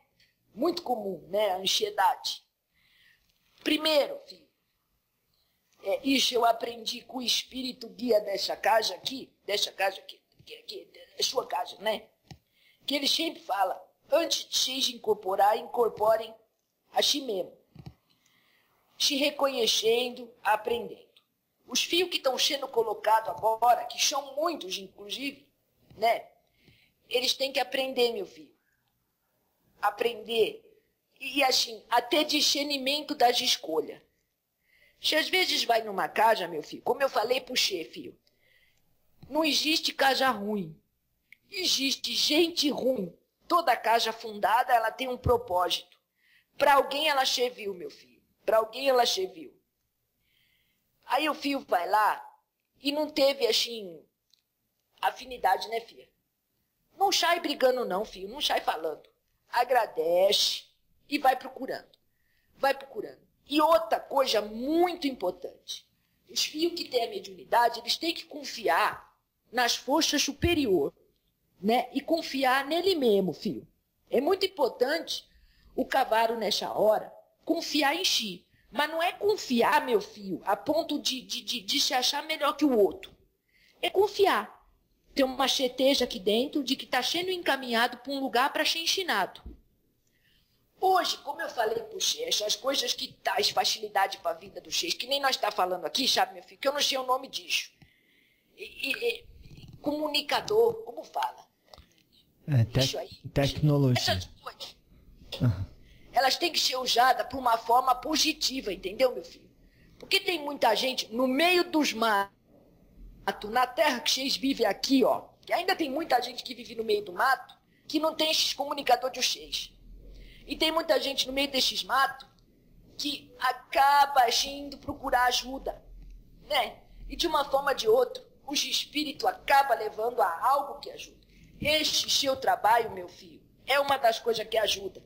Muito comum, né? Ansiedade. Primeiro, filho, é, isso eu aprendi com o espírito guia dessa casa aqui, dessa casa aqui, aqui da sua casa, né? Que ele sempre fala, antes de vocês incorporar, incorporem a si mesmo. Se reconhecendo, aprendendo. Os fios que estão sendo colocados agora, que são muitos, inclusive, né? Eles têm que aprender, meu filho. Aprender. E assim, até discernimento das escolhas. Se às vezes vai numa casa, meu filho, como eu falei pro chefe, não existe casa ruim. Existe gente ruim. Toda casa fundada, ela tem um propósito. Para alguém ela serviu, meu filho. Para alguém ela serviu. Aí o filho vai lá e não teve, assim, afinidade, né, filha? Não sai brigando, não, filho. Não sai falando. Agradece e vai procurando. Vai procurando. E outra coisa muito importante. Os filhos que têm a mediunidade, eles têm que confiar nas forças superiores, né? E confiar nele mesmo, filho. É muito importante o cavalo, nessa hora, confiar em si. Mas não é confiar, meu filho, a ponto de, de, de, de se achar melhor que o outro. É confiar. Ter uma certeza aqui dentro de que está sendo encaminhado para um lugar para ser ensinado. Hoje, como eu falei para o Xês, as coisas que traz facilidade para a vida do Xês, que nem nós está falando aqui, sabe, meu filho, que eu não sei o nome disso. E, e, e, comunicador, como fala? É, te aí, tecnologia. Essas coisas. Uhum elas têm que ser usadas por uma forma positiva, entendeu, meu filho? Porque tem muita gente no meio dos matos, na terra que vocês vivem aqui, ó, que ainda tem muita gente que vive no meio do mato, que não tem esses comunicadores de vocês. E tem muita gente no meio desses matos que acaba indo procurar ajuda, né? E de uma forma ou de outra, os espíritos acaba levando a algo que ajuda. Este seu trabalho, meu filho, é uma das coisas que ajuda.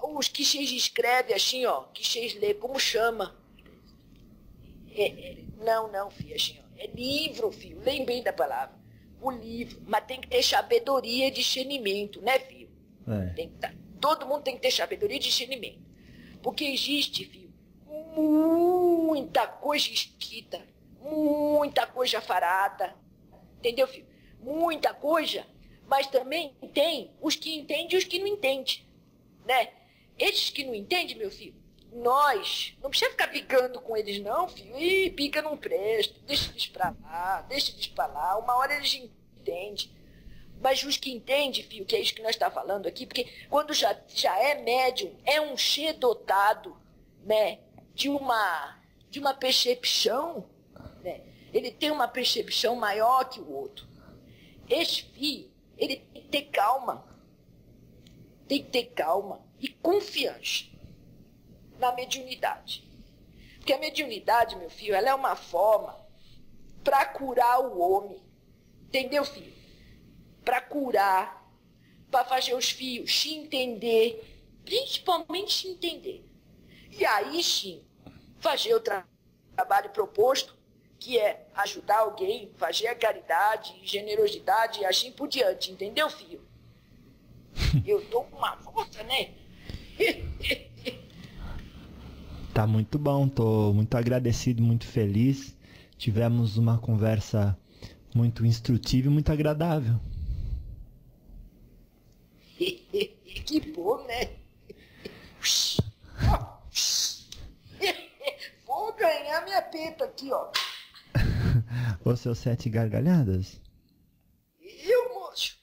Os que vocês escrevem assim, ó, que vocês lê, como chama? É, é, não, não, filho, assim, ó, é livro, filho, lembrei da palavra. O livro, mas tem que ter sabedoria e discernimento, né, filho? É. Tem que tá, todo mundo tem que ter sabedoria e discernimento. Porque existe, filho, muita coisa escrita, muita coisa farada, entendeu, filho? Muita coisa, mas também tem os que entendem e os que não entendem, né? Esses que não entendem, meu filho, nós, não precisa ficar picando com eles, não, filho. Ih, pica não presta, deixa eles pra lá, deixa eles pra lá. Uma hora eles entendem. Mas os que entendem, filho, que é isso que nós estamos tá falando aqui, porque quando já, já é médium, é um ser dotado, né, de uma, de uma percepção, né, ele tem uma percepção maior que o outro. Esse filho, ele tem que ter calma. Tem que ter calma e confiança na mediunidade. Porque a mediunidade, meu filho, ela é uma forma para curar o homem. Entendeu, filho? Para curar, para fazer os filhos se entender, principalmente se entender. E aí sim, fazer o tra trabalho proposto, que é ajudar alguém, fazer a caridade, generosidade e assim por diante. Entendeu, filho? *laughs* Eu com uma força, né? *laughs* Tá muito bom, tô muito agradecido, muito feliz. Tivemos uma conversa muito instrutiva e muito agradável. *laughs* que bom, né? *laughs* Vou ganhar minha pepa aqui, ó. Os seus sete gargalhadas? Eu, moço.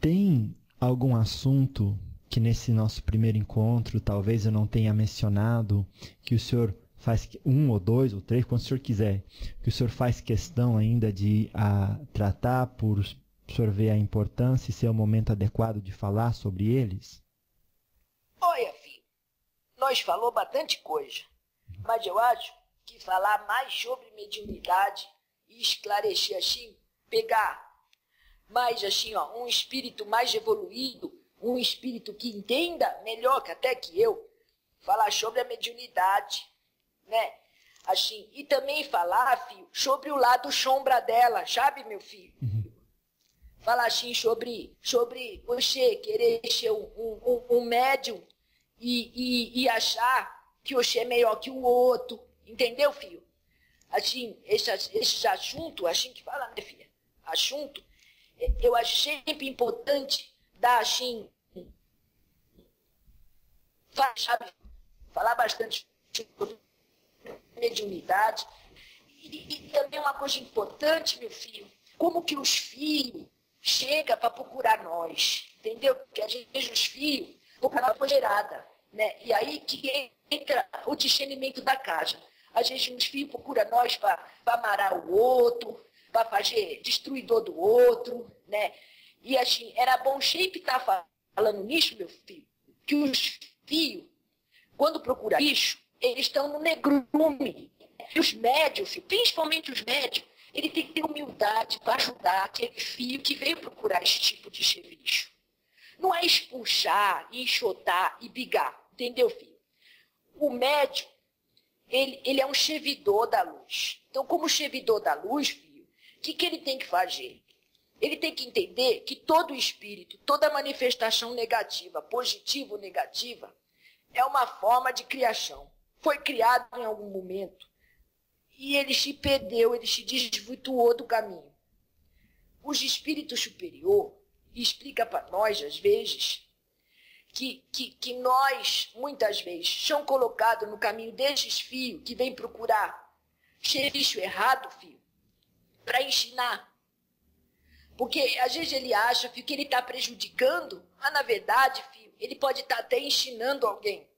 Tem algum assunto que nesse nosso primeiro encontro, talvez eu não tenha mencionado, que o senhor faz um ou dois ou três, quando o senhor quiser, que o senhor faz questão ainda de a, tratar por o senhor ver a importância e ser o momento adequado de falar sobre eles? Olha, filho, nós falou bastante coisa, mas eu acho que falar mais sobre mediunidade e esclarecer assim, pegar mais assim, ó, um espírito mais evoluído, um espírito que entenda melhor que até que eu, falar sobre a mediunidade, né? Assim, e também falar, filho, sobre o lado sombra dela, sabe, meu filho? Uhum. Falar assim sobre, sobre você querer ser um, um, um médium e, e, e achar que você é melhor que o outro, entendeu, filho? Assim, esse, esse assunto, assim que fala, né, filha? Assunto, é, eu acho sempre importante dar, assim, falar bastante sobre mediunidade. E, e, também uma coisa importante, meu filho, como que os filhos chegam para procurar nós, entendeu? Porque às vezes os filhos procuram a gerada, né? E aí que entra o discernimento da casa. Às vezes os filhos procuram nós para amarrar o outro, para fazer destruidor do outro, né? E assim, era bom sempre estar tá falando nisso, meu filho, que os filhos, quando procuram isso, eles estão no negrume. E os médios, principalmente os médios, ele tem que ter humildade para ajudar aquele filho que veio procurar esse tipo de serviço. Não é expulsar, enxotar e bigar, entendeu, filho? O médium, ele, ele é um servidor da luz. Então, como servidor da luz, filho, o que, que ele tem que fazer? Ele tem que entender que todo espírito, toda manifestação negativa, positiva ou negativa, é uma forma de criação foi criado em algum momento e ele se perdeu, ele se desvirtuou do caminho. Os espíritos superior explica para nós, às vezes, que, que, que nós, muitas vezes, são colocados no caminho desses fios que vêm procurar serviço errado, fio, para ensinar. Porque às vezes ele acha fio, que ele está prejudicando, mas na verdade, fio, ele pode estar tá até ensinando alguém.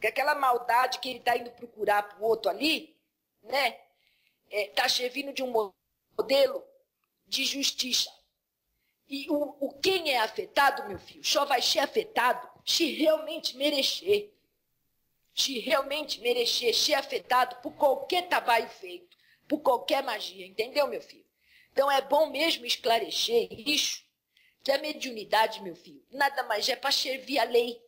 Que aquela maldade que ele está indo procurar para o outro ali, né? Está é, servindo de um modelo de justiça. E o, o quem é afetado, meu filho, só vai ser afetado se realmente merecer. Se realmente merecer ser afetado por qualquer trabalho feito, por qualquer magia, entendeu, meu filho? Então é bom mesmo esclarecer isso, que a mediunidade, meu filho, nada mais é para servir a lei.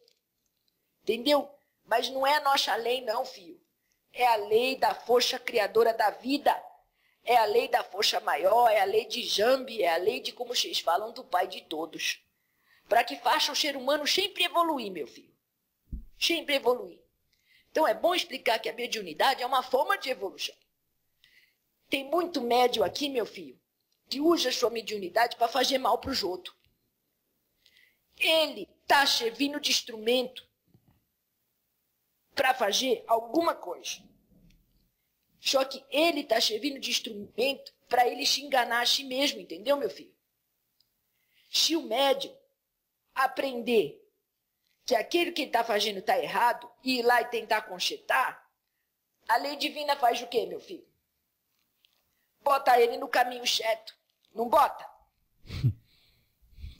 Entendeu? Mas não é a nossa lei, não, filho. É a lei da força criadora da vida. É a lei da força maior, é a lei de Jambi, é a lei de, como vocês falam, do Pai de todos. Para que faça o ser humano sempre evoluir, meu filho. Sempre evoluir. Então é bom explicar que a mediunidade é uma forma de evolução. Tem muito médio aqui, meu filho, que usa a sua mediunidade para fazer mal para os outros. Ele está servindo de instrumento para fazer alguma coisa. Só que ele está servindo de instrumento para ele se enganar a si mesmo, entendeu, meu filho? Se o médium aprender que aquele que ele está fazendo está errado e ir lá e tentar consertar, a lei divina faz o quê, meu filho? Bota ele no caminho certo. Não bota? *laughs*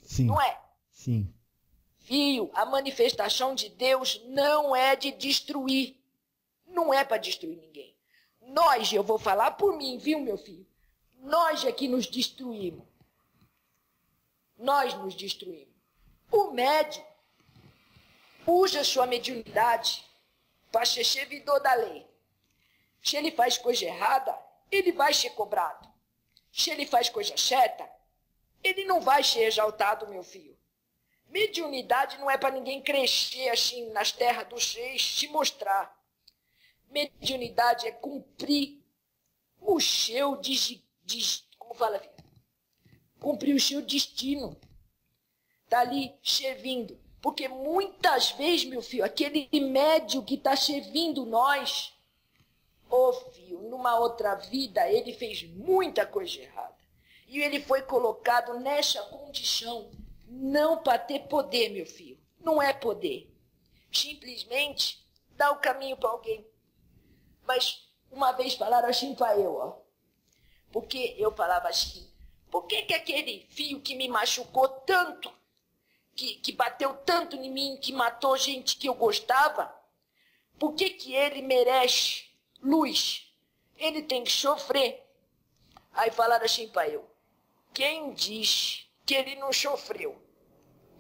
Sim. Não é? Sim. Filho, a manifestação de Deus não é de destruir. Não é para destruir ninguém. Nós, eu vou falar por mim, viu, meu filho? Nós é que nos destruímos. Nós nos destruímos. O médium usa sua mediunidade para ser servidor da lei. Se ele faz coisa errada, ele vai ser cobrado. Se ele faz coisa certa, ele não vai ser exaltado, meu filho. Mediunidade não é para ninguém crescer assim nas terras dos seis, se mostrar. Mediunidade é cumprir o seu des, des, como fala, cumprir o seu destino. Está ali servindo. Porque muitas vezes, meu filho, aquele médio que está servindo nós, ô oh, filho, numa outra vida ele fez muita coisa errada. E ele foi colocado nessa condição não para ter poder, meu filho. não é poder. Simplesmente dá o caminho para alguém. Mas uma vez falaram assim para eu, ó. Porque eu falava assim, por que, que aquele fio que me machucou tanto, que, que bateu tanto em mim, que matou gente que eu gostava, por que, que ele merece luz? Ele tem que sofrer. Aí falaram assim para eu, quem diz que ele não sofreu?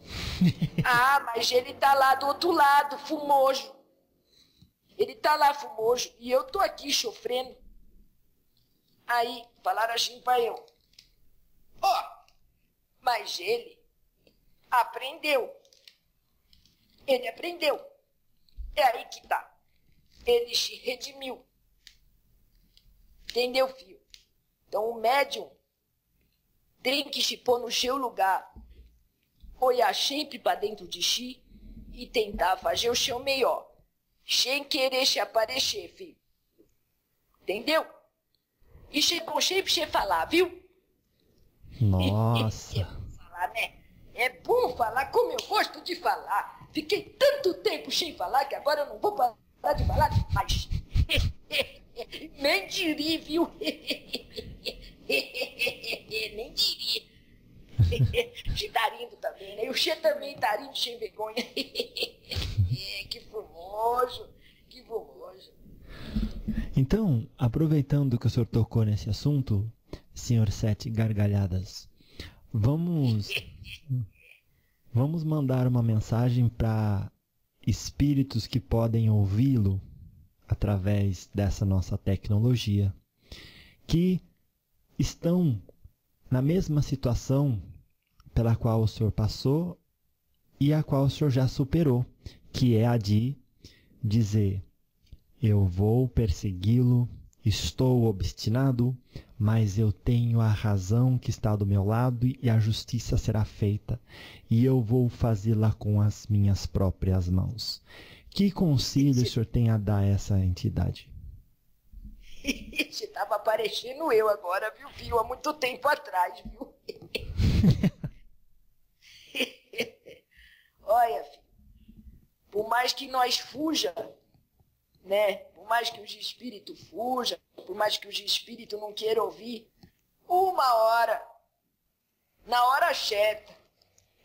*laughs* ah, mas ele tá lá do outro lado, fumoso. Ele tá lá fumoso e eu tô aqui sofrendo. Aí falaram assim para eu, ó, oh, mas ele aprendeu. Ele aprendeu. É aí que tá. Ele se redimiu. Entendeu, filho? Então o médium tem que se pôr no seu lugar, olhar sempre para dentro de si e tentar fazer o seu melhor, sem querer se aparecer, filho. Entendeu? E é bom sempre você falar, viu? Nossa. É *laughs* bom falar, né? É bom falar como eu gosto de falar. Fiquei tanto tempo sem falar que agora eu não vou parar de falar mais. *laughs* Nem diria, viu? *laughs* Nem diria. *laughs* Você tá também, né? E o Che também tá rindo sem vergonha. *laughs* que formoso, que formoso. Então, aproveitando que o senhor tocou nesse assunto, senhor Sete Gargalhadas, vamos *laughs* vamos mandar uma mensagem para espíritos que podem ouvi-lo através dessa nossa tecnologia, que estão na mesma situação pela qual o senhor passou e a qual o senhor já superou, que é a de dizer: Eu vou persegui-lo, estou obstinado, mas eu tenho a razão que está do meu lado e a justiça será feita, e eu vou fazê-la com as minhas próprias mãos. Que conselho o senhor tem a dar a essa entidade? Estava aparecendo eu agora, viu, viu? Há muito tempo atrás, viu? *laughs* Olha, filho, por mais que nós fuja, né? Por mais que os espíritos fujam, por mais que os espíritos não queiram ouvir, uma hora, na hora certa,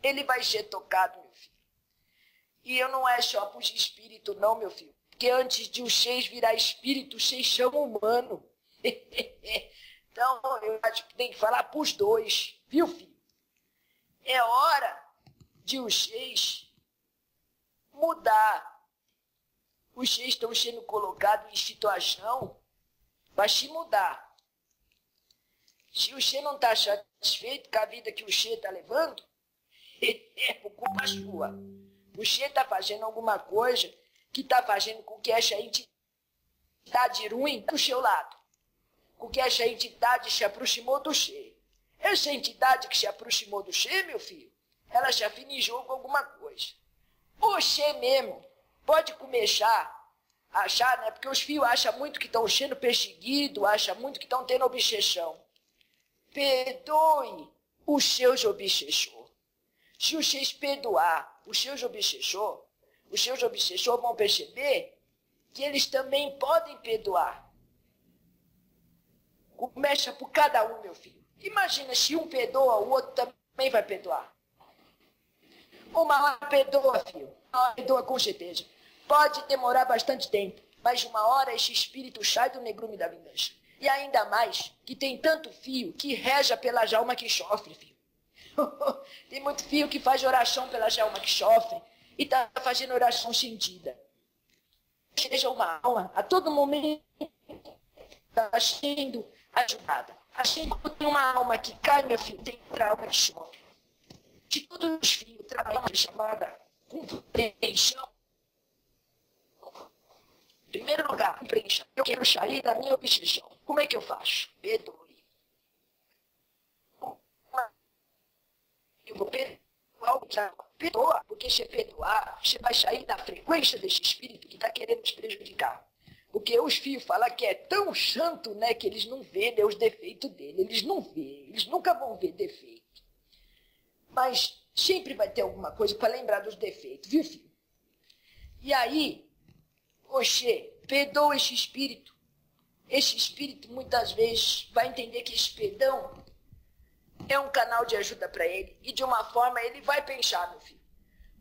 ele vai ser tocado, meu filho. E eu não é só para os espíritos, não, meu filho. Porque antes de o Xês virar espírito, o Xês chama humano. *laughs* então, eu acho que tem que falar para os dois, viu, filho? É hora de o Xês mudar. Os Xês estão sendo colocados em situação para se mudar. Se o Xê não está satisfeito com a vida que o Xê está levando, *laughs* é por culpa sua. O Xê está fazendo alguma coisa que está fazendo com que essa entidade ruim do seu lado. Com que essa entidade se aproximou do Xê. Essa entidade que se aproximou do Xê, meu filho, ela se afinijou com alguma coisa. O Xê mesmo pode começar a achar, né? Porque os filhos acham muito que estão sendo perseguidos, acham muito que estão tendo obsessão. Perdoe os seus obsessores. Se vocês perdoar os seus obsessores, os seus obsessores vão perceber que eles também podem perdoar. Começa por cada um, meu filho. Imagina se um perdoa, o outro também vai perdoar. Uma hora perdoa, filho. Uma hora perdoa com certeza. Pode demorar bastante tempo, mas uma hora esse espírito sai do negrume da vingança. E ainda mais que tem tanto fio que reza pela alma que sofre, filho. *laughs* tem muito fio que faz oração pela alma que sofre e está fazendo oração sentida. Seja uma alma, a todo momento está sendo ajudada. Assim como tem uma alma que cai, meu filho, tem outra alma que. De todos os filhos trabalham chamada compreensão. Em primeiro lugar, compreensão. Eu quero sair da minha obsessão. Como é que eu faço? Perdoe. Eu vou perdoar perdoa, porque se perdoar, você vai sair da frequência desse espírito que está querendo te prejudicar. Porque os filhos falam que é tão santo, né, que eles não vêem né, os defeitos dele. Eles não vêem, eles nunca vão ver defeito. Mas Sempre vai ter alguma coisa para lembrar dos defeitos, viu, filho? E aí, Oxê, perdoa esse espírito. Esse espírito muitas vezes vai entender que esse perdão é um canal de ajuda para ele e de uma forma ele vai pensar, meu filho.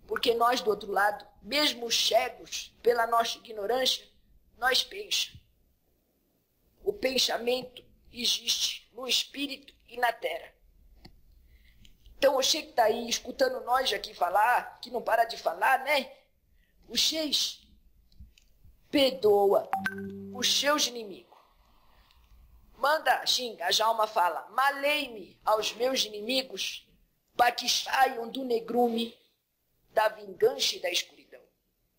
Porque nós do outro lado, mesmo cegos pela nossa ignorância, nós pensa. O pensamento existe no espírito e na terra. Então, o Sheik está aí escutando nós aqui falar, que não para de falar, né? Sheik perdoa os seus inimigos. Manda, xinga, Jalma fala, malei-me aos meus inimigos para que saiam do negrume, da vingança e da escuridão.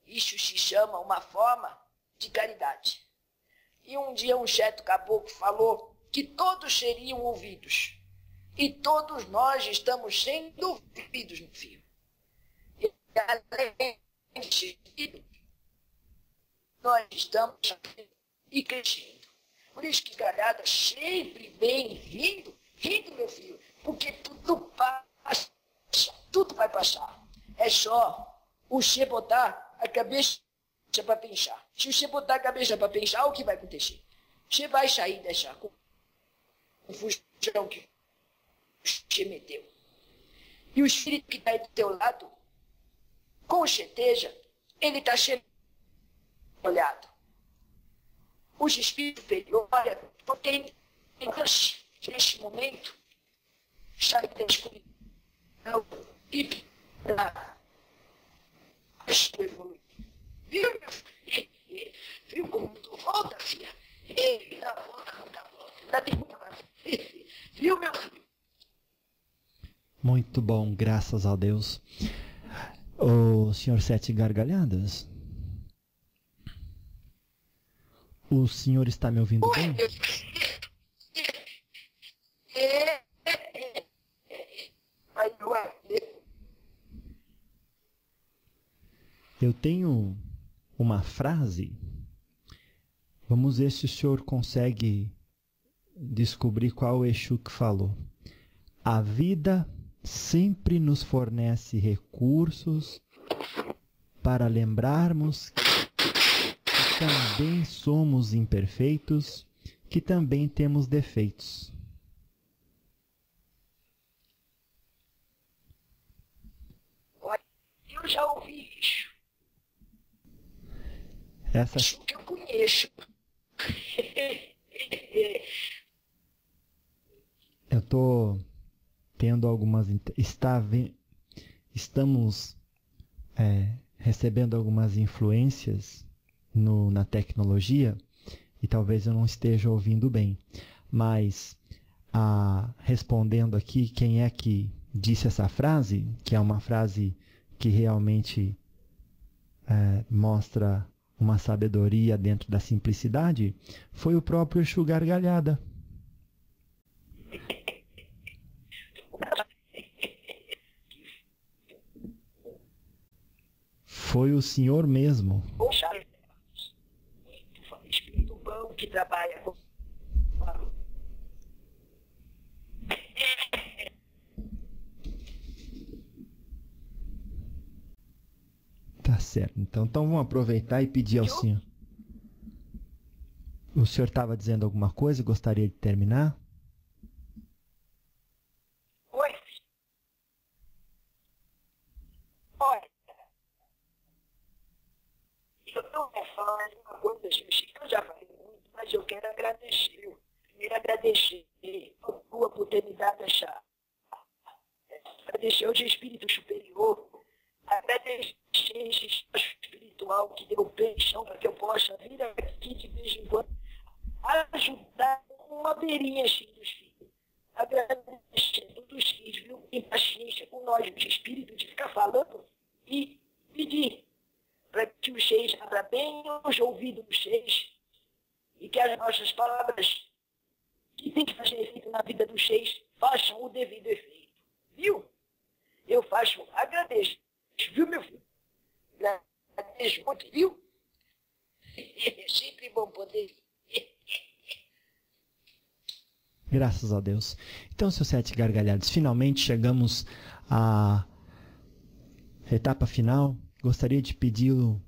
Isso se chama uma forma de caridade. E um dia um cheto caboclo falou que todos seriam ouvidos e todos nós estamos sendo ouvidos no fio. E além de nós estamos e crescendo. Por isso que galhada sempre vem rindo, rindo, meu filho, porque tudo passa, tudo vai passar. É só o Che botar a cabeça para pensar. Se o Che botar a cabeça para pensar, o que vai acontecer? Você vai sair dessa confusão que te meteu. E o espírito que está aí do teu lado, com certeza, ele está sendo olhado. Os espíritos superiores, porque neste momento, sabe da escuridão e da evoluir. Viu, meu filho? Viu como tu volta, filha? Ele dá volta, dá volta. Tem muita coisa. Viu, meu filho? Muito bom, graças a Deus. O senhor Sete Gargalhadas? O senhor está me ouvindo bem? Eu tenho uma frase. Vamos ver se o senhor consegue descobrir qual o Exu que falou. A vida sempre nos fornece recursos para lembrarmos que também somos imperfeitos, que também temos defeitos. Eu já ouvi isso. Essa... Isso que eu conheço. *laughs* eu tô tendo algumas está estamos é, recebendo algumas influências no, na tecnologia e talvez eu não esteja ouvindo bem, mas a, respondendo aqui quem é que disse essa frase, que é uma frase que realmente é, mostra uma sabedoria dentro da simplicidade, foi o próprio Exu Gargalhada. Foi o senhor mesmo. Bom que trabalha com. Tá certo. Então, então vamos aproveitar e pedir ao senhor. O senhor estava dizendo alguma coisa? Gostaria de terminar? agradecer a tua por ter me dado essa. Agradecer ao espírito superior. Agradecer esse espiritual que deu bênção para que eu possa vir aqui de vez em quando ajudar com uma beirinha assim dos filhos. Agradecendo dos filhos, viu? Tem paciência com nós, os espíritos, de ficar falando e pedir para que os seis abra bem os ouvidos dos seis e que as nossas palavras que tem que fazer efeito na vida dos seis, façam o devido efeito. Eu faço, agradeço. Viu, meu filho? Agradeço muito, viu? É sempre bom poder. Graças a Deus. Então, seus sete gargalhados, finalmente chegamos a etapa final, gostaria de pedi-lo,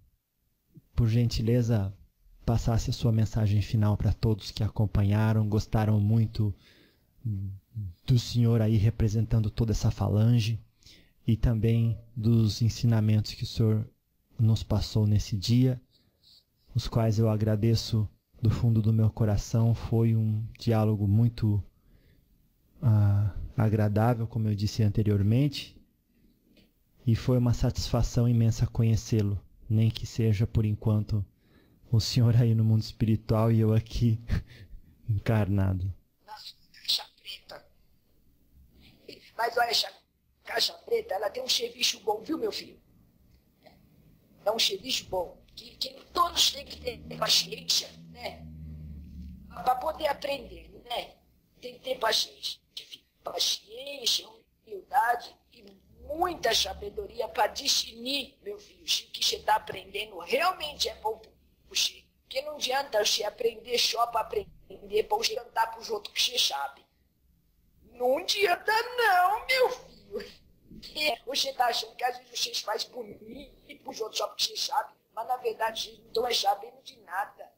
por gentileza, passasse a sua mensagem final para todos que acompanharam, gostaram muito do senhor aí representando toda essa falange e também dos ensinamentos que o senhor nos passou nesse dia, os quais eu agradeço do fundo do meu coração. Foi um diálogo muito ah, agradável, como eu disse anteriormente, e foi uma satisfação imensa conhecê-lo, nem que seja por enquanto o senhor aí no mundo espiritual e eu aqui *laughs* encarnado. Mas olha, caixa preta, ela tem um serviço bom, viu, meu filho? É um serviço bom, que, que todos têm que ter paciência, né? Para poder aprender, né? Tem que ter paciência. Paciência, humildade e muita sabedoria para discernir, meu filho, se o que você está aprendendo realmente é bom você. Porque não adianta você aprender só para aprender, para você cantar para os outros que você sabe. Não adianta não, meu filho. Você está achando que às vezes vocês fazem por mim e para os outros só porque você sabe, mas na verdade vocês não estão sabendo de nada.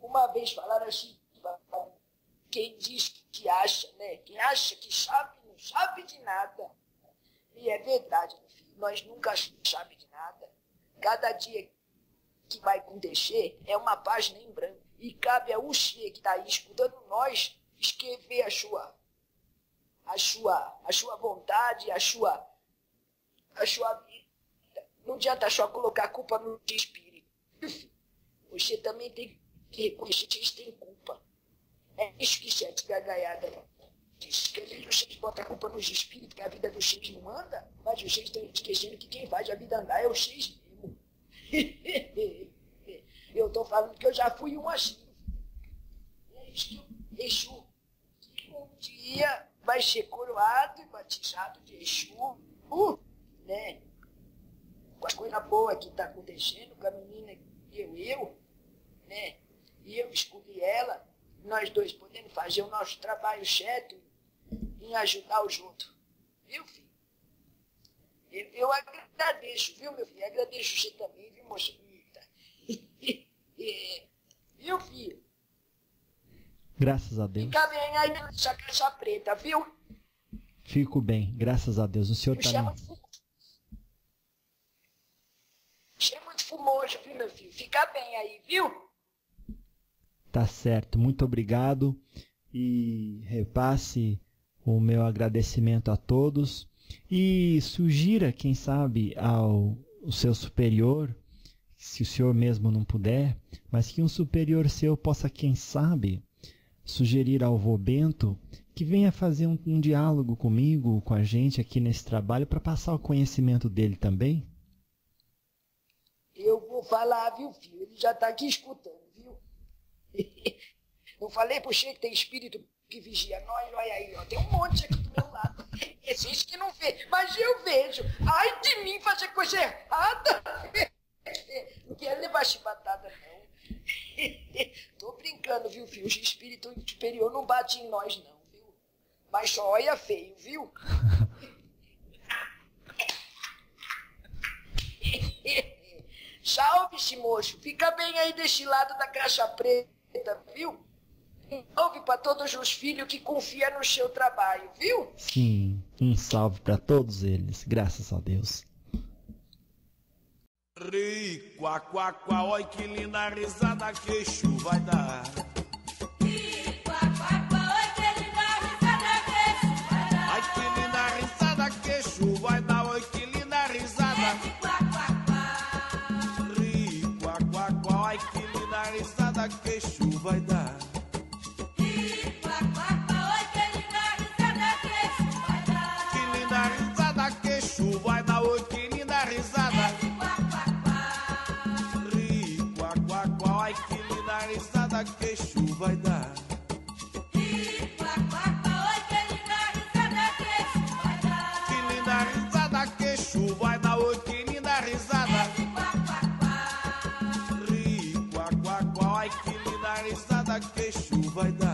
Uma vez falaram assim, quem diz que acha, né? Quem acha que sabe, não sabe de nada. E é verdade, meu filho, nós nunca sabemos de nada. Cada dia que vai acontecer é uma página em branco. E cabe a você que está aí escutando nós escrever a sua, a sua, a sua vontade, a sua, a sua vida. Não adianta só colocar a culpa no espírito. Você também tem que reconhecer que vocês têm culpa. É isso que sete gargalhada diz. Que vocês botam a culpa nos espíritos, que a vida dos seis não anda, mas vocês estão esquecendo que quem faz a vida andar é os seis mesmo. *laughs* eu estou falando que eu já fui um assim. É isso que eu Exu, um dia vai ser coroado e batizado de Exu, uh, né? Com a coisa boa que está acontecendo com a menina eu, eu, né? E eu escolhi ela, nós dois podemos fazer o nosso trabalho certo em ajudar os outros. Viu, filho? Eu, eu agradeço, viu, meu filho? Agradeço você também, viu, moça bonita? *laughs* viu, filho? Graças a Deus. Fica bem aí nessa caixa preta, viu? Fico bem, graças a Deus. O senhor está. Chama, chama de fumoso, viu, meu filho? Fica bem aí, viu? Tá certo, muito obrigado e repasse o meu agradecimento a todos e sugira, quem sabe, ao seu superior, se o senhor mesmo não puder, mas que um superior seu possa, quem sabe, sugerir ao vô Bento que venha fazer um, um diálogo comigo, com a gente aqui nesse trabalho, para passar o conhecimento dele também? Eu vou falar, viu, filho? Ele já está aqui escutando, viu? *laughs* Não falei pro Che que tem espírito que vigia nós? Olha aí, ó, tem um monte aqui do meu lado. *laughs* Existe que não vê, mas eu vejo. Ai de mim fazer coisa errada. Não quero levar chibatada, não. *laughs* Tô brincando, viu, filho? O espírito superior não bate em nós, não, viu? Mas só olha feio, viu? *laughs* Salve-se. Fica bem aí deste lado da caixa preta, viu? Salve para todos os filhos que confiam no seu trabalho, viu? Sim, um salve para todos eles, graças a Deus. Ri, quá, quá, quá, oi que linda risada que chuva vai dar. Ri, quá, quá, quá, oi que linda risada que chuva vai dar. Ai que linda risada que chuva vai dar, oi que linda risada. Ri, quá, quá, quá. Ri, quá, quá, quá, ai que linda risada que chuva vai dar. Risada que chuva vai dar. Quá, quá, quá, oi que linda risada que chuva vai dar. Que linda risada que chuva vai dar, oi que linda risada. Ri, quá, quá, quá. Ri, quá, quá, quá, ai que linda risada que chuva vai dar.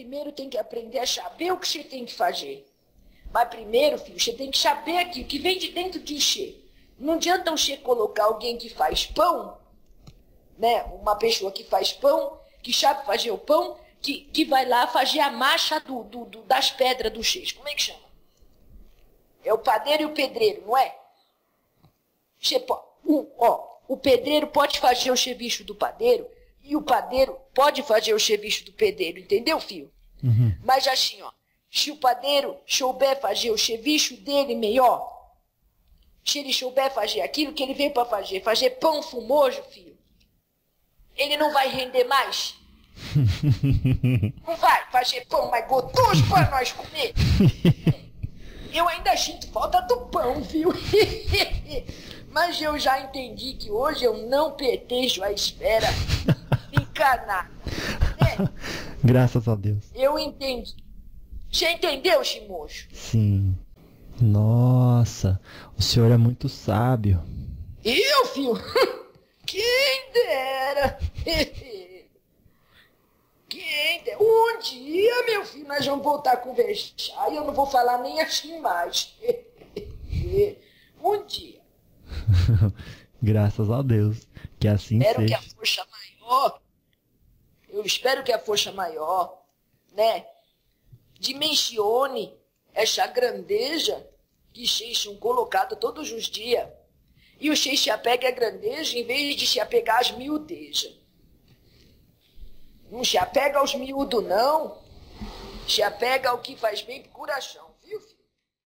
Primeiro tem que aprender a saber o que você tem que fazer. Mas primeiro, filho, você tem que saber aqui o que vem de dentro de você. Não adianta você colocar alguém que faz pão, né? Uma pessoa que faz pão, que sabe fazer o pão, que, que vai lá fazer a massa do, do- do- das pedras do X. Como é que chama? É o padeiro e o pedreiro, não é? Você o, ó, o pedreiro pode fazer o serviço do padeiro e o padeiro pode fazer o serviço do pedreiro, entendeu, filho? Uhum. Mas assim, ó, se o padeiro souber fazer o serviço dele melhor, se ele souber fazer aquilo que ele veio para fazer, fazer pão fumoso, filho, ele não vai render mais. *laughs* Não vai fazer pão mais gostoso para nós comer. *laughs* Eu ainda sinto falta do pão, viu? *laughs* Mas eu já entendi que hoje eu não pertenço à esfera *laughs* encarnada. *laughs* né? Graças a Deus. Eu entendi. Você entendeu, Chimocho? Sim. Nossa, o senhor é muito sábio. Eu, filho? *laughs* Quem dera! Quem dera! Um dia, meu filho, nós vamos voltar a conversar e eu não vou falar nem assim mais. Um dia. *laughs* Graças a Deus. Que assim Espero que a seja. força maior, eu espero que a força maior, né, dimensione essa grandeza que são colocados todos os dias. E vocês se apeguem à grandeza em vez de se apegar às miudezas. Não se apega aos miúdos, não. Se apega ao que faz bem pro coração.